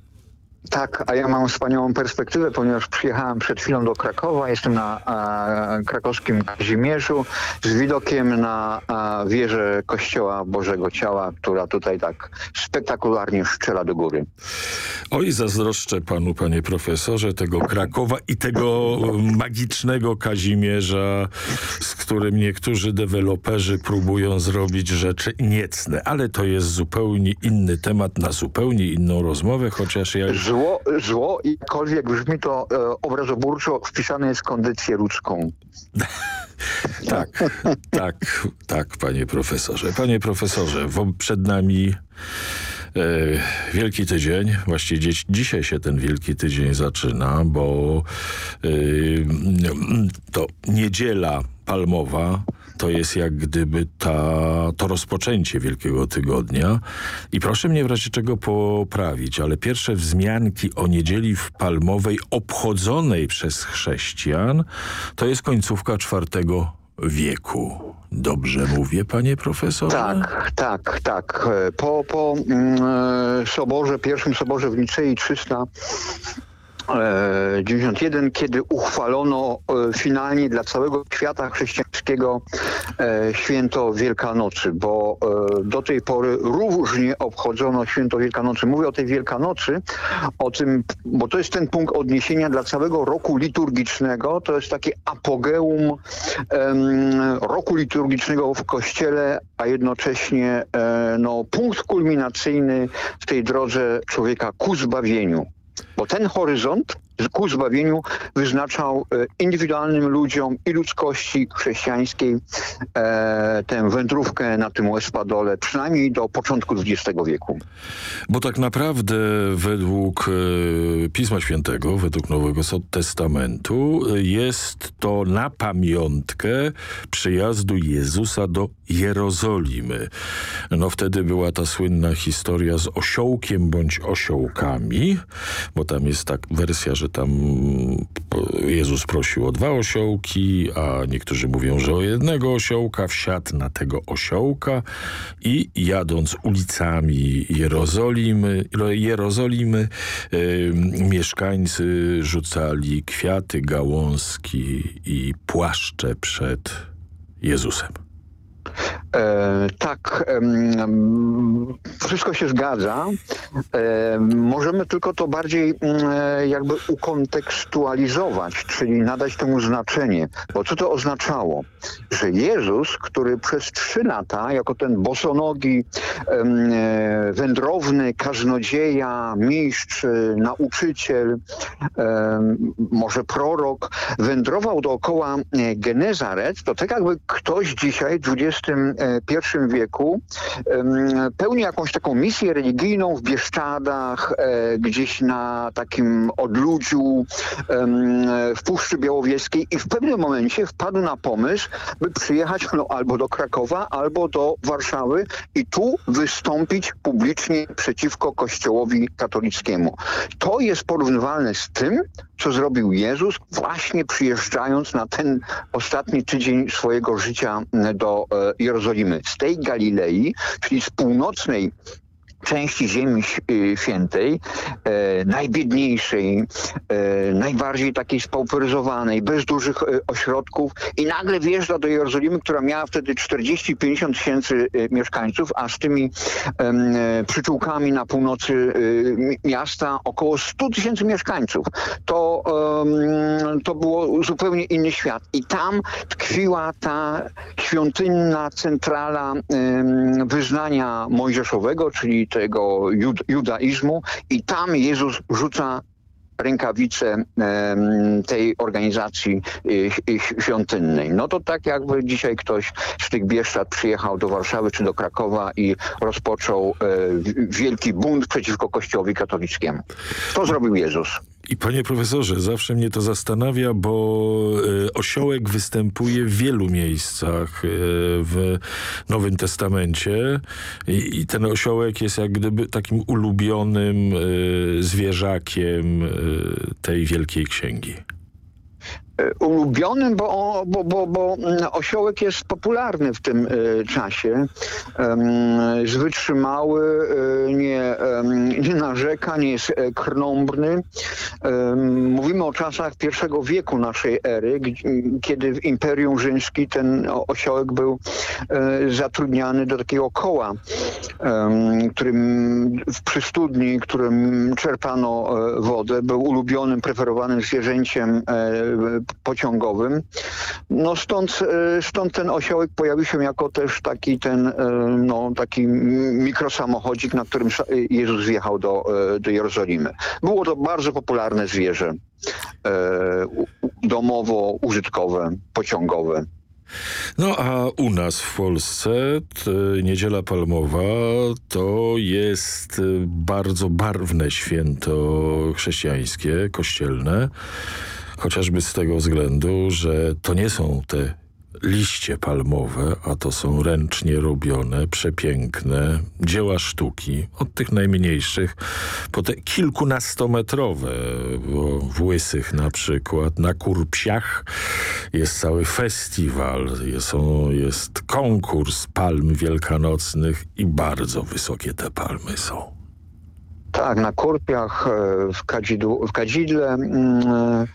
Tak, a ja mam wspaniałą perspektywę, ponieważ przyjechałem przed chwilą do Krakowa. Jestem na a, krakowskim Kazimierzu z widokiem na a, wieżę Kościoła Bożego Ciała, która tutaj tak spektakularnie strzela do góry. Oj, zazdroszczę panu, panie profesorze, tego Krakowa i tego magicznego Kazimierza, z którym niektórzy deweloperzy próbują zrobić rzeczy niecne. Ale to jest zupełnie inny temat na zupełnie inną rozmowę, chociaż ja... Zło, zło jakkolwiek brzmi to e, obrazoburczo wpisane jest kondycję ludzką. tak, tak, tak, panie profesorze. Panie profesorze, przed nami e, Wielki Tydzień. Właściwie dziś, dzisiaj się ten Wielki Tydzień zaczyna, bo e, to niedziela palmowa to jest jak gdyby ta, to rozpoczęcie Wielkiego Tygodnia. I proszę mnie w razie czego poprawić, ale pierwsze wzmianki o niedzieli w Palmowej obchodzonej przez chrześcijan to jest końcówka IV wieku. Dobrze mówię, panie profesorze? Tak, tak, tak. Po, po mm, soborze, pierwszym soborze w Nicei 300 91, kiedy uchwalono finalnie dla całego świata chrześcijańskiego święto Wielkanocy, bo do tej pory różnie obchodzono święto Wielkanocy. Mówię o tej Wielkanocy, o tym, bo to jest ten punkt odniesienia dla całego roku liturgicznego. To jest takie apogeum um, roku liturgicznego w Kościele, a jednocześnie no, punkt kulminacyjny w tej drodze człowieka ku zbawieniu. Bo ten horyzont ku zbawieniu wyznaczał indywidualnym ludziom i ludzkości chrześcijańskiej e, tę wędrówkę na tym espadole, przynajmniej do początku XX wieku. Bo tak naprawdę według e, Pisma Świętego, według Nowego Testamentu jest to na pamiątkę przyjazdu Jezusa do Jerozolimy. No wtedy była ta słynna historia z osiołkiem bądź osiołkami, bo tam jest tak wersja, że tam Jezus prosił o dwa osiołki, a niektórzy mówią, że o jednego osiołka, wsiadł na tego osiołka i jadąc ulicami Jerozolimy, Jerozolimy y, mieszkańcy rzucali kwiaty, gałązki i płaszcze przed Jezusem. E, tak, e, wszystko się zgadza. E, możemy tylko to bardziej jakby ukontekstualizować, czyli nadać temu znaczenie. Bo co to oznaczało? Że Jezus, który przez trzy lata, jako ten bosonogi, wędrowny, kaznodzieja, mistrz, nauczyciel, może prorok, wędrował dookoła Genezaret, to tak jakby ktoś dzisiaj, 20 XXI wieku pełni jakąś taką misję religijną w Bieszczadach, e, gdzieś na takim odludziu w Puszczy Białowieskiej i w pewnym momencie wpadł na pomysł, by przyjechać no, albo do Krakowa, albo do Warszawy i tu wystąpić publicznie przeciwko Kościołowi katolickiemu. To jest porównywalne z tym, co zrobił Jezus właśnie przyjeżdżając na ten ostatni tydzień swojego życia do Jerozolimy. Z tej Galilei, czyli z północnej części Ziemi Świętej, e, najbiedniejszej, e, najbardziej takiej spauperyzowanej, bez dużych e, ośrodków i nagle wjeżdża do Jerozolimy, która miała wtedy 40-50 tysięcy e, mieszkańców, a z tymi e, przyczółkami na północy e, miasta około 100 tysięcy mieszkańców. To, to było zupełnie inny świat i tam tkwiła ta świątynna centrala wyznania mojżeszowego, czyli tego jud judaizmu i tam Jezus rzuca rękawice tej organizacji świątynnej. No to tak jakby dzisiaj ktoś z tych Bieszczad przyjechał do Warszawy czy do Krakowa i rozpoczął e, wielki bunt przeciwko Kościołowi katolickiemu. To zrobił Jezus. I panie profesorze, zawsze mnie to zastanawia, bo e, osiołek występuje w wielu miejscach e, w Nowym Testamencie I, ten osiołek jest jak gdyby takim ulubionym e, zwierzakiem tej wielkiej księgi. E, ulubionym, bo, bo, bo, bo mm, osiołek jest popularny w tym e, czasie. Jest wytrzymały, e, nie, nie narzeka, nie jest krnąbrny. Mówimy o czasach pierwszego wieku naszej ery, kiedy w Imperium Rzymskim ten osiołek był zatrudniany do takiego koła, którym przy studni, którym czerpano wodę, był ulubionym, preferowanym zwierzęciem pociągowym. No stąd, e, stąd ten osiołek pojawił się jako też taki ten e, no, taki mikrosamochodzik, na którym Jezus wjechał do, e, do Jerozolimy. Było to bardzo popularne zwierzę domowo-użytkowe, pociągowe. No a u nas w Polsce Niedziela Palmowa to jest bardzo barwne święto chrześcijańskie, kościelne. Chociażby z tego względu, że to nie są te liście palmowe, a to są ręcznie robione, przepiękne dzieła sztuki, od tych najmniejszych po te kilkunastometrowe, bo w Łysych na przykład, na Kurpsiach jest cały festiwal, jest, jest konkurs palm wielkanocnych i bardzo wysokie te palmy są. Tak, na Kurpiach, e, w, Kadzidł, w Kadzidle... E,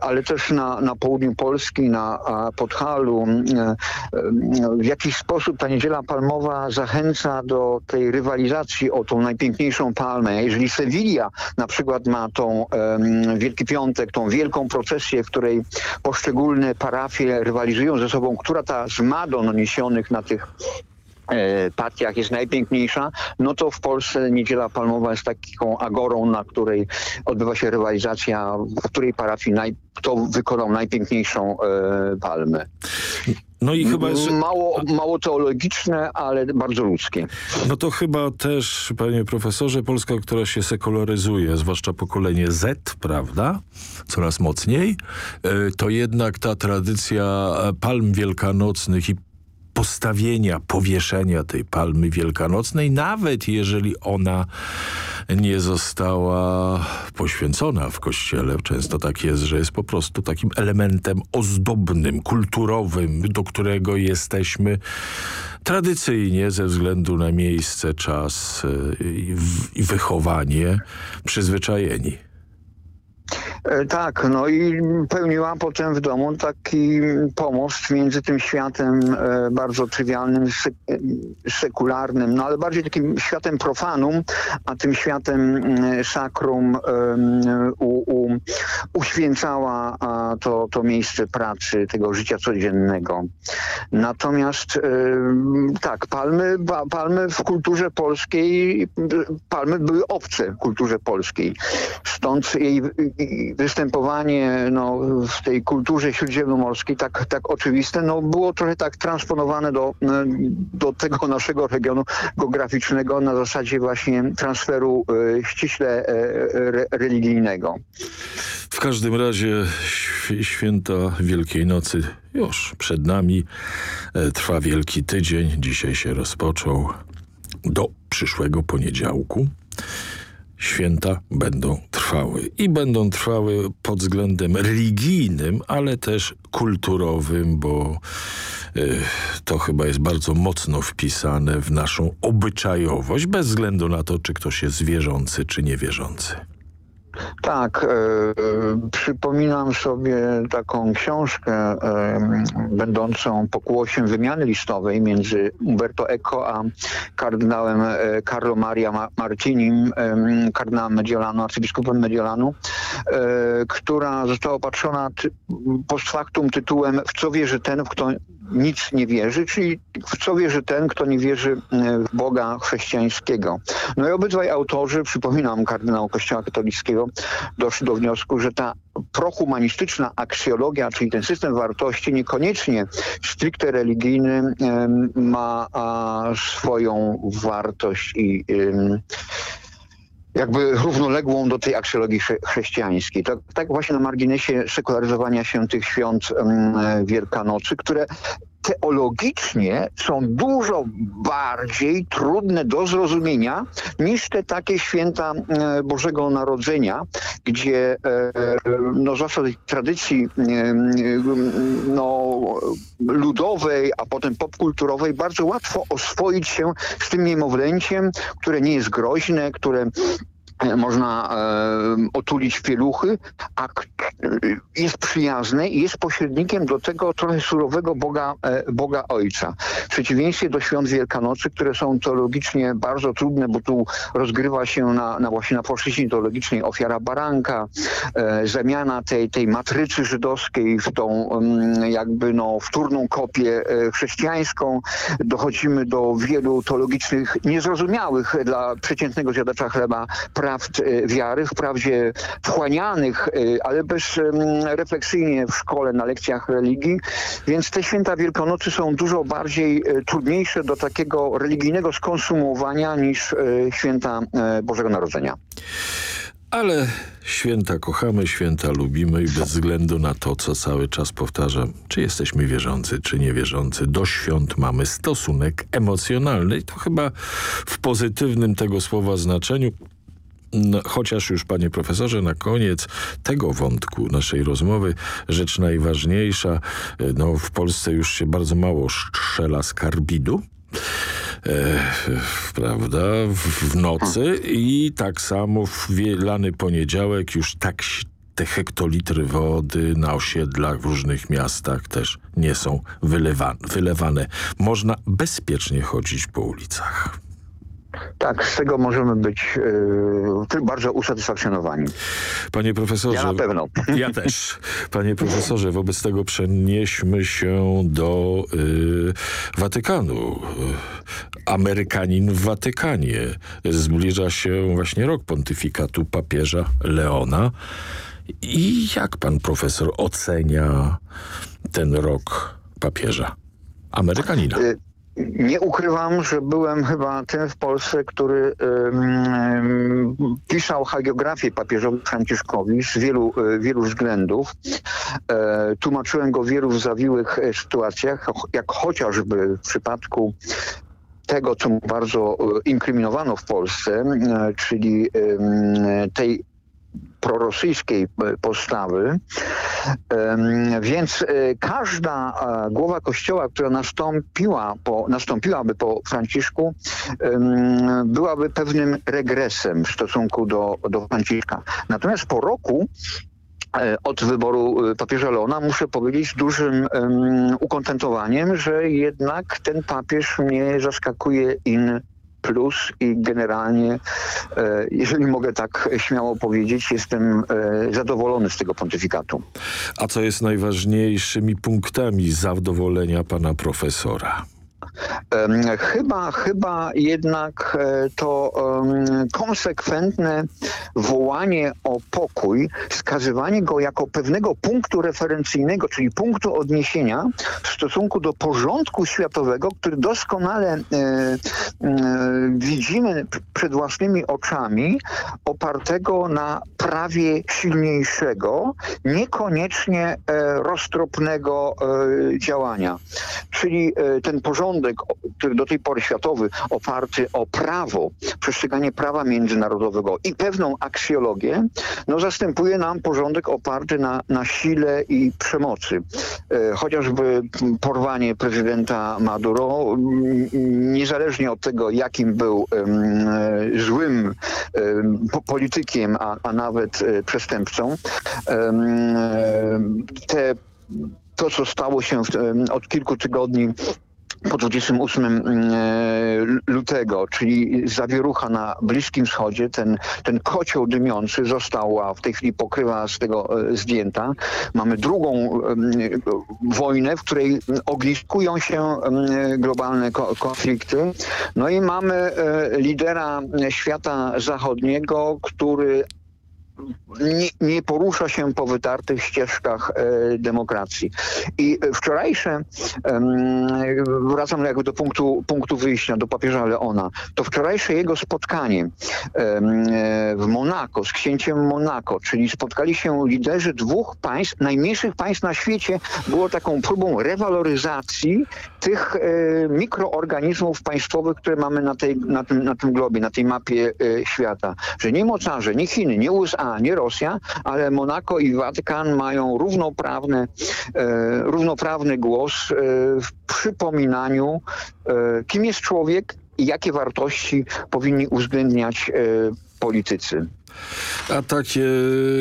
ale też na, na południu Polski, na Podhalu. E, e, w jakiś sposób ta Niedziela Palmowa zachęca do tej rywalizacji o tą najpiękniejszą palmę. Jeżeli Sevilla na przykład ma tą Wielki Piątek, tą wielką procesję, w której poszczególne parafie rywalizują ze sobą, która ta z Madon niesionych na tych E, partiach jest najpiękniejsza, no to w Polsce Niedziela Palmowa jest taką agorą, na której odbywa się rywalizacja, w której parafii naj, kto wykonał najpiękniejszą e, palmę. No i chyba jeszcze... Mało, mało teologiczne, ale bardzo ludzkie. No to chyba też, panie profesorze, Polska, która się sekularyzuje, zwłaszcza pokolenie Z, prawda? Coraz mocniej, e, to jednak ta tradycja palm wielkanocnych i postawienia, powieszenia tej palmy wielkanocnej, nawet jeżeli ona nie została poświęcona w kościele. Często tak jest, że jest po prostu takim elementem ozdobnym, kulturowym, do którego jesteśmy tradycyjnie ze względu na miejsce, czas y, i wychowanie przyzwyczajeni. E, tak, no i pełniła potem w domu taki pomost między tym światem e, bardzo trywialnym, sekularnym, no ale bardziej takim światem profanum, a tym światem sakrum u, u, uświęcała to, to miejsce pracy, tego życia codziennego. Natomiast e, tak, palmy, palmy w kulturze polskiej, palmy były obce w kulturze polskiej. Stąd jej występowanie no, w tej kulturze śródziemnomorskiej tak, tak oczywiste, no, było trochę tak transponowane do, do tego naszego regionu geograficznego na zasadzie właśnie transferu e, ściśle e, re, religijnego. W każdym razie święta Wielkiej Nocy już przed nami. E, trwa Wielki Tydzień, dzisiaj się rozpoczął do przyszłego poniedziałku święta będą trwały. I będą trwały pod względem religijnym, ale też kulturowym, bo to chyba jest bardzo mocno wpisane w naszą obyczajowość, bez względu na to, czy ktoś jest wierzący, czy niewierzący. Tak, e, przypominam sobie taką książkę e, będącą pokłosiem wymiany listowej między Umberto Eco a kardynałem e, Carlo Maria Ma Martinim, e, kardynałem Mediolanu, arcybiskupem Mediolanu, e, która została opatrzona post factum tytułem W co wierzy ten, w kto nic nie wierzy, czyli w co wierzy ten, kto nie wierzy w Boga chrześcijańskiego. No i obydwaj autorzy, przypominam kardynał Kościoła katolickiego, doszli do wniosku, że ta prohumanistyczna aksjologia, czyli ten system wartości niekoniecznie stricte religijny ma swoją wartość i jakby równoległą do tej aksjologii chrześcijańskiej. Tak, tak właśnie na marginesie sekularyzowania się tych świąt Wielkanocy, które teologicznie są dużo bardziej trudne do zrozumienia niż te takie święta Bożego Narodzenia, gdzie no zwłaszcza tej tradycji no, ludowej, a potem popkulturowej bardzo łatwo oswoić się z tym niemowlęciem, które nie jest groźne, które można e, otulić pieluchy, a jest przyjazny i jest pośrednikiem do tego trochę surowego Boga, e, Boga Ojca. W przeciwieństwie do świąt Wielkanocy, które są teologicznie bardzo trudne, bo tu rozgrywa się na, na właśnie na płaszczyźnie teologicznej ofiara baranka, e, zamiana tej, tej matrycy żydowskiej w tą um, jakby no wtórną kopię e, chrześcijańską. Dochodzimy do wielu teologicznych niezrozumiałych dla przeciętnego zjadacza chleba prawd e, wiary, wprawdzie wchłanianych, e, ale bez refleksyjnie w szkole, na lekcjach religii, więc te święta Wielkanocy są dużo bardziej e, trudniejsze do takiego religijnego skonsumowania niż święta Bożego Narodzenia. Ale święta kochamy, święta lubimy i bez względu na to, co cały czas powtarzam, czy jesteśmy wierzący, czy niewierzący, do świąt mamy stosunek emocjonalny. I to chyba w pozytywnym tego słowa znaczeniu no, chociaż już, panie profesorze, na koniec tego wątku naszej rozmowy, rzecz najważniejsza, no w Polsce już się bardzo mało strzela z karbidu, E, prawda, w, w, nocy i tak samo w wielany poniedziałek już tak te hektolitry wody na osiedlach w różnych miastach też nie są wylewa wylewane. Można bezpiecznie chodzić po ulicach. Tak, z tego możemy być yy, bardzo usatysfakcjonowani. Panie profesorze... Ja na pewno. Ja też. Panie profesorze, wobec tego przenieśmy się do yy, Watykanu. Amerykanin w Watykanie. Zbliża się właśnie rok pontyfikatu papieża Leona. I jak pan profesor ocenia ten rok papieża? Amerykanina. Y nie ukrywam, że byłem chyba tym w Polsce, który pisał hagiografię papieżowi Franciszkowi z wielu, e, wielu względów. E, tłumaczyłem go w wielu zawiłych e, sytuacjach, jak chociażby w przypadku tego, co mu bardzo inkryminowano w Polsce, czyli tej prorosyjskiej e, postawy. Więc e, każda e, głowa kościoła, która nastąpiła po, nastąpiłaby po Franciszku, byłaby pewnym regresem w stosunku do, do Franciszka. Natomiast po roku od wyboru papieża Leona muszę powiedzieć z dużym um, ukontentowaniem, że jednak ten papież mnie zaskakuje in plus i generalnie, e, jeżeli mogę tak śmiało powiedzieć, jestem e, zadowolony z tego pontyfikatu. A co jest najważniejszymi punktami zadowolenia pana profesora? Chyba, chyba jednak e, to konsekwentne wołanie o pokój, wskazywanie go jako pewnego punktu referencyjnego, czyli punktu odniesienia w stosunku do porządku światowego, który doskonale e, e, widzimy przed własnymi oczami, opartego na prawie silniejszego, niekoniecznie roztropnego działania. Czyli ten porządek do tej pory światowy, oparty o prawo, przestrzeganie prawa międzynarodowego i pewną aksjologię, no zastępuje nam porządek oparty na, na sile i przemocy. E, chociażby porwanie prezydenta Maduro, niezależnie od tego, jakim był e, złym politykiem, a, a nawet e, przestępcą, te to, co stało się w, od kilku tygodni po 28 mm, e, lutego, czyli zawierucha na Bliskim Wschodzie, ten, ten kocioł dymiący została w tej chwili pokrywa z tego e, zdjęta. Mamy drugą wojnę, w której ogniskują się globalne konflikty. No i mamy e, lidera świata zachodniego, który nie, nie, porusza się po wytartych ścieżkach e, demokracji. I wczorajsze, e, wracam jakby do punktu, punktu wyjścia, do papieża Leona, to wczorajsze jego spotkanie e, w Monako, z księciem Monako, czyli spotkali się liderzy dwóch państw, najmniejszych państw na świecie, było taką próbą rewaloryzacji tych e, mikroorganizmów państwowych, które mamy na, tej, na, tym, na tym globie, na tej mapie e, świata. Że nie mocarze, nie Chiny, nie USA, nie Rosja, ale Monako i Watykan mają równoprawny, e, równoprawny głos e, w przypominaniu, e, kim jest człowiek i jakie wartości powinni uwzględniać e, politycy. A takie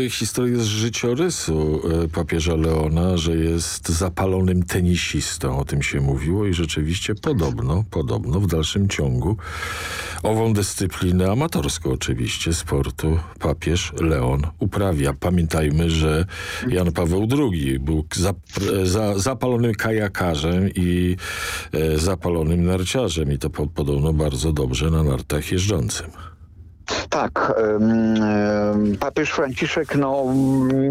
historie z życiorysu e, papieża Leona, że jest zapalonym tenisistą, o tym się mówiło i rzeczywiście podobno, podobno w dalszym ciągu ową dyscyplinę amatorską oczywiście sportu papież Leon uprawia. Pamiętajmy, że Jan Paweł II był zap, za, zapalonym kajakarzem i e, zapalonym narciarzem i to po, podobno bardzo dobrze na nartach jeżdżącym. Tak, papież Franciszek, no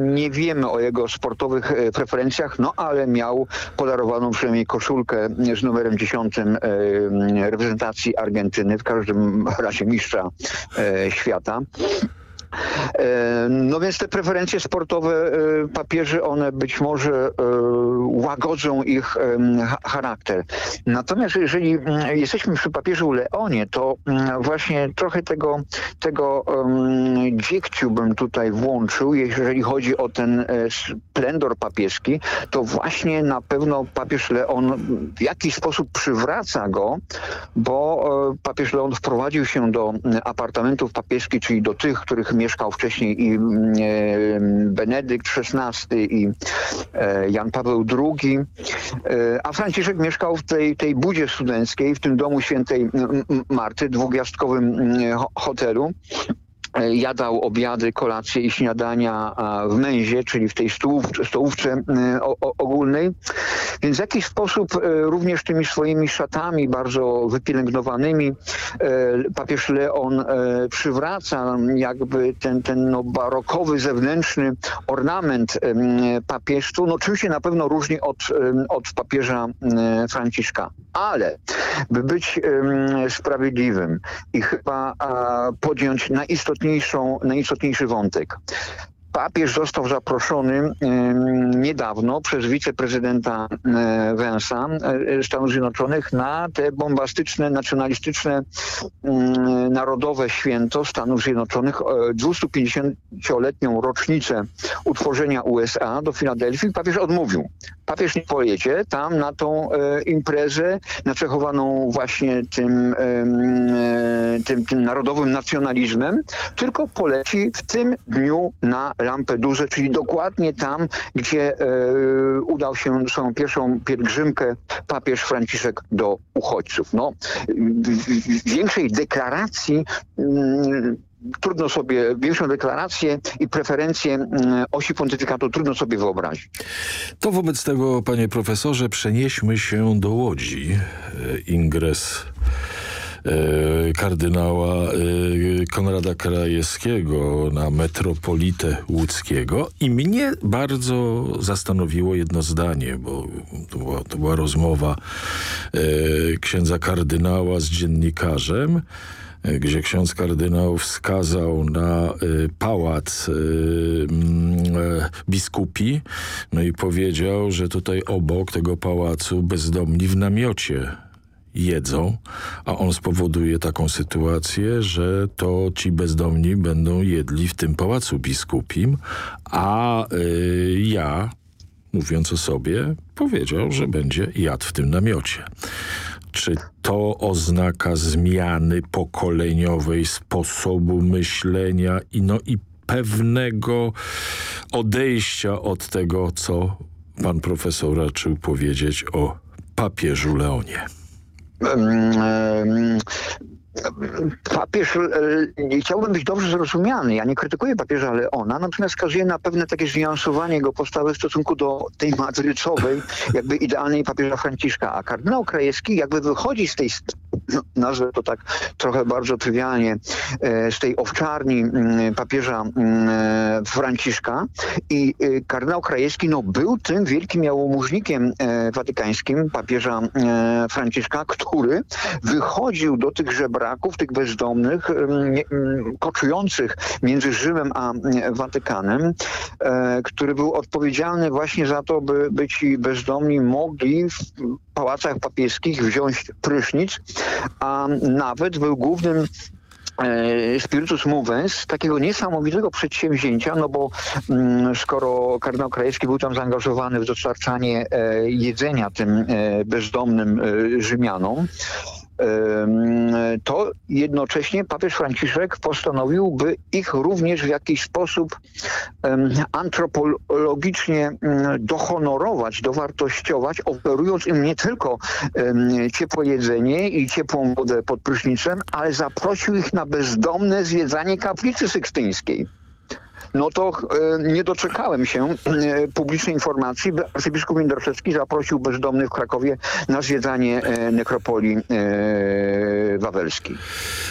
nie wiemy o jego sportowych e, preferencjach, no ale miał podarowaną przynajmniej koszulkę z numerem 10 reprezentacji Argentyny, w każdym razie mistrza e, świata. E, no więc te preferencje sportowe e, papieży, one być może e, łagodzą ich charakter. Natomiast jeżeli mm, jesteśmy przy papieżu Leonie, to mm, właśnie trochę tego, tego dziekciu bym tutaj włączył, jeżeli chodzi o ten splendor papieski, to właśnie na pewno papież Leon w jakiś sposób przywraca go, bo papież Leon wprowadził się do apartamentów papieskich, czyli do tych, których mieszkał wcześniej i mm, e, Benedykt XVI i e, Jan Paweł II, e, a Franciszek mieszkał w tej, tej budzie studenckiej, w tym domu świętej Marty, dwugwiazdkowym hotelu jadał obiady, kolacje i śniadania w męzie, czyli w tej stołówce, stołówce ogólnej. Więc w jakiś sposób e, również tymi swoimi szatami bardzo wypielęgnowanymi e, papież Leon e, przywraca jakby ten, ten no barokowy zewnętrzny ornament papiesztu. No oczywiście na pewno różni od, od papieża Franciszka. Ale by być sprawiedliwym i chyba podjąć najistotniejszą, najistotniejszy wątek papież został zaproszony niedawno przez wiceprezydenta Wensa Stanów Zjednoczonych na te bombastyczne, nacjonalistyczne narodowe święto Stanów Zjednoczonych, 250-letnią rocznicę utworzenia USA do Filadelfii. Papież odmówił. Papież nie pojedzie tam na tą e, imprezę nacechowaną właśnie tym, e, tym, tym narodowym nacjonalizmem, tylko poleci w tym dniu na Lampedusę, czyli dokładnie tam, gdzie e, udał się swoją pierwszą pielgrzymkę papież Franciszek do uchodźców. No, większej deklaracji mm, trudno sobie, większą deklarację i preferencje mm, osi pontyfikatu trudno sobie wyobrazić. To wobec tego, panie profesorze, przenieśmy się do Łodzi. E, ingres kardynała e, Konrada Krajewskiego na metropolitę łódzkiego. I mnie bardzo zastanowiło jedno zdanie, bo to była, to była rozmowa e, księdza kardynała z dziennikarzem, gdzie ksiądz kardynał wskazał na pałac biskupi, no i powiedział, że tutaj obok tego pałacu bezdomni w namiocie jedzą, a on spowoduje taką sytuację, że to ci bezdomni będą jedli w tym pałacu biskupim, a y, ja, mówiąc o sobie, powiedział, że będzie jadł w tym namiocie. Czy to oznaka zmiany pokoleniowej sposobu myślenia i, no, i pewnego odejścia od tego, co pan profesor raczył powiedzieć o papieżu Leonie? Papież, nie chciałbym być dobrze zrozumiany, ja nie krytykuję papieża Leona, natomiast wskazuję na pewne takie zniuansowanie jego postawy w stosunku do tej matrycowej, jakby idealnej papieża Franciszka, a kardynał Krajewski jakby wychodzi z tej, nazwę to tak trochę bardzo trywialnie, z tej owczarni papieża Franciszka. I kardynał Krajewski no, był tym wielkim jałmużnikiem watykańskim papieża Franciszka, który wychodził do tych żebraków, tych bezdomnych, koczujących między Rzymem a Watykanem, który był odpowiedzialny właśnie za to, by, by ci bezdomni mogli pałacach papieskich wziąć prysznic, a nawet był głównym spiritus movens, takiego niesamowitego przedsięwzięcia, no bo skoro kardynał Krajewski był tam zaangażowany w dostarczanie jedzenia tym bezdomnym Rzymianom, to jednocześnie papież Franciszek postanowił, by ich również w jakiś sposób antropologicznie dohonorować, dowartościować, oferując im nie tylko ciepłe jedzenie i ciepłą wodę pod prysznicem, ale zaprosił ich na bezdomne zwiedzanie kaplicy sykstyńskiej no to e, nie doczekałem się e, publicznej informacji, by arcybiskup Jędraszewski zaprosił bezdomnych w Krakowie na zwiedzanie e, nekropolii wawelskiej.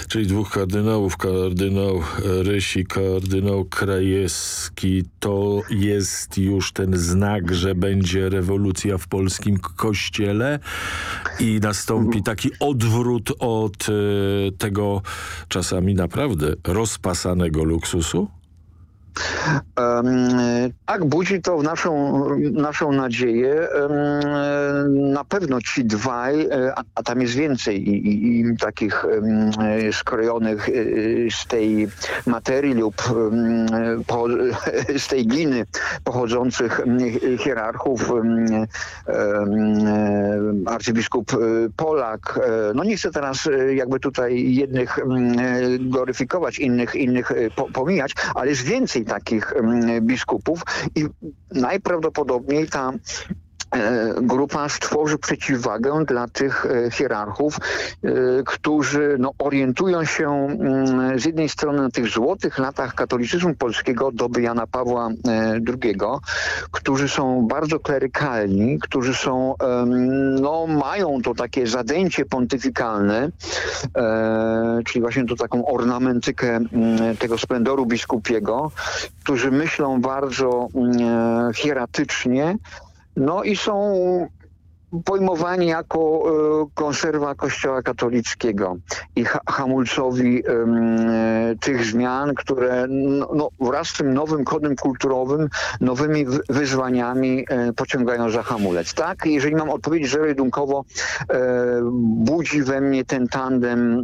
Czyli dwóch kardynałów, kardynał Ryś i kardynał Krajewski, to jest już ten znak, że będzie rewolucja w polskim kościele i nastąpi taki odwrót od tego czasami naprawdę rozpasanego luksusu? Tak, budzi to naszą, naszą nadzieję. Na pewno ci dwaj, a, a tam jest więcej i, i, i takich um, skrojonych z tej materii lub po, z tej gliny pochodzących hierarchów, arcybiskup Polak. No nie chcę teraz jakby tutaj jednych gloryfikować, innych, innych pomijać, ale jest więcej takich biskupów i najprawdopodobniej ta grupa stworzy przeciwwagę dla tych hierarchów, którzy no, orientują się z jednej strony na tych złotych latach katolicyzmu polskiego doby Jana Pawła II, którzy są bardzo klerykalni, którzy są, no, mają to takie zadęcie pontyfikalne, czyli właśnie to taką ornamentykę tego splendoru biskupiego, którzy myślą bardzo hieratycznie, no i są pojmowani jako y, konserwa Kościoła katolickiego i ha hamulcowi y, tych zmian, które no, no, wraz z tym nowym kodem kulturowym, nowymi wyzwaniami y, pociągają za hamulec. Tak, jeżeli mam odpowiedzieć zero-jedynkowo, budzi we mnie ten tandem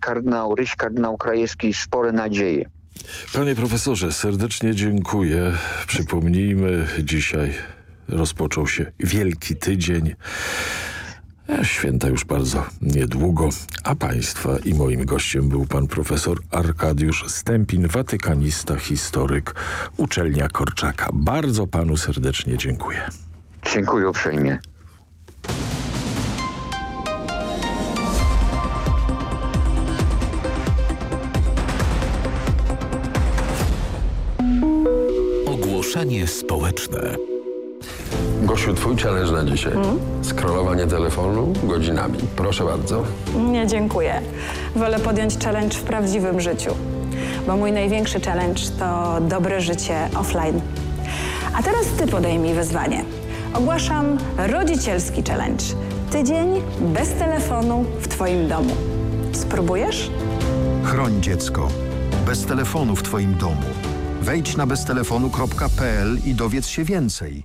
kardynał Ryś, kardynał Krajewski spore nadzieje. Panie profesorze, serdecznie dziękuję. Przypomnijmy dzisiaj rozpoczął się Wielki Tydzień. Święta już bardzo niedługo, a Państwa i moim gościem był pan profesor Arkadiusz Stępin, watykanista, historyk, uczelnia Korczaka. Bardzo panu serdecznie dziękuję. Dziękuję uprzejmie. Ogłoszenie społeczne. Gosiu, twój challenge na dzisiaj. Mm? Skrolowanie telefonu godzinami. Proszę bardzo. Nie, dziękuję. Wolę podjąć challenge w prawdziwym życiu. Bo mój największy challenge to dobre życie offline. A teraz ty podejmij wyzwanie. Ogłaszam rodzicielski challenge. Tydzień bez telefonu w twoim domu. Spróbujesz? Chroń dziecko. Bez telefonu w twoim domu. Wejdź na beztelefonu.pl i dowiedz się więcej.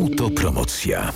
Autopromocja.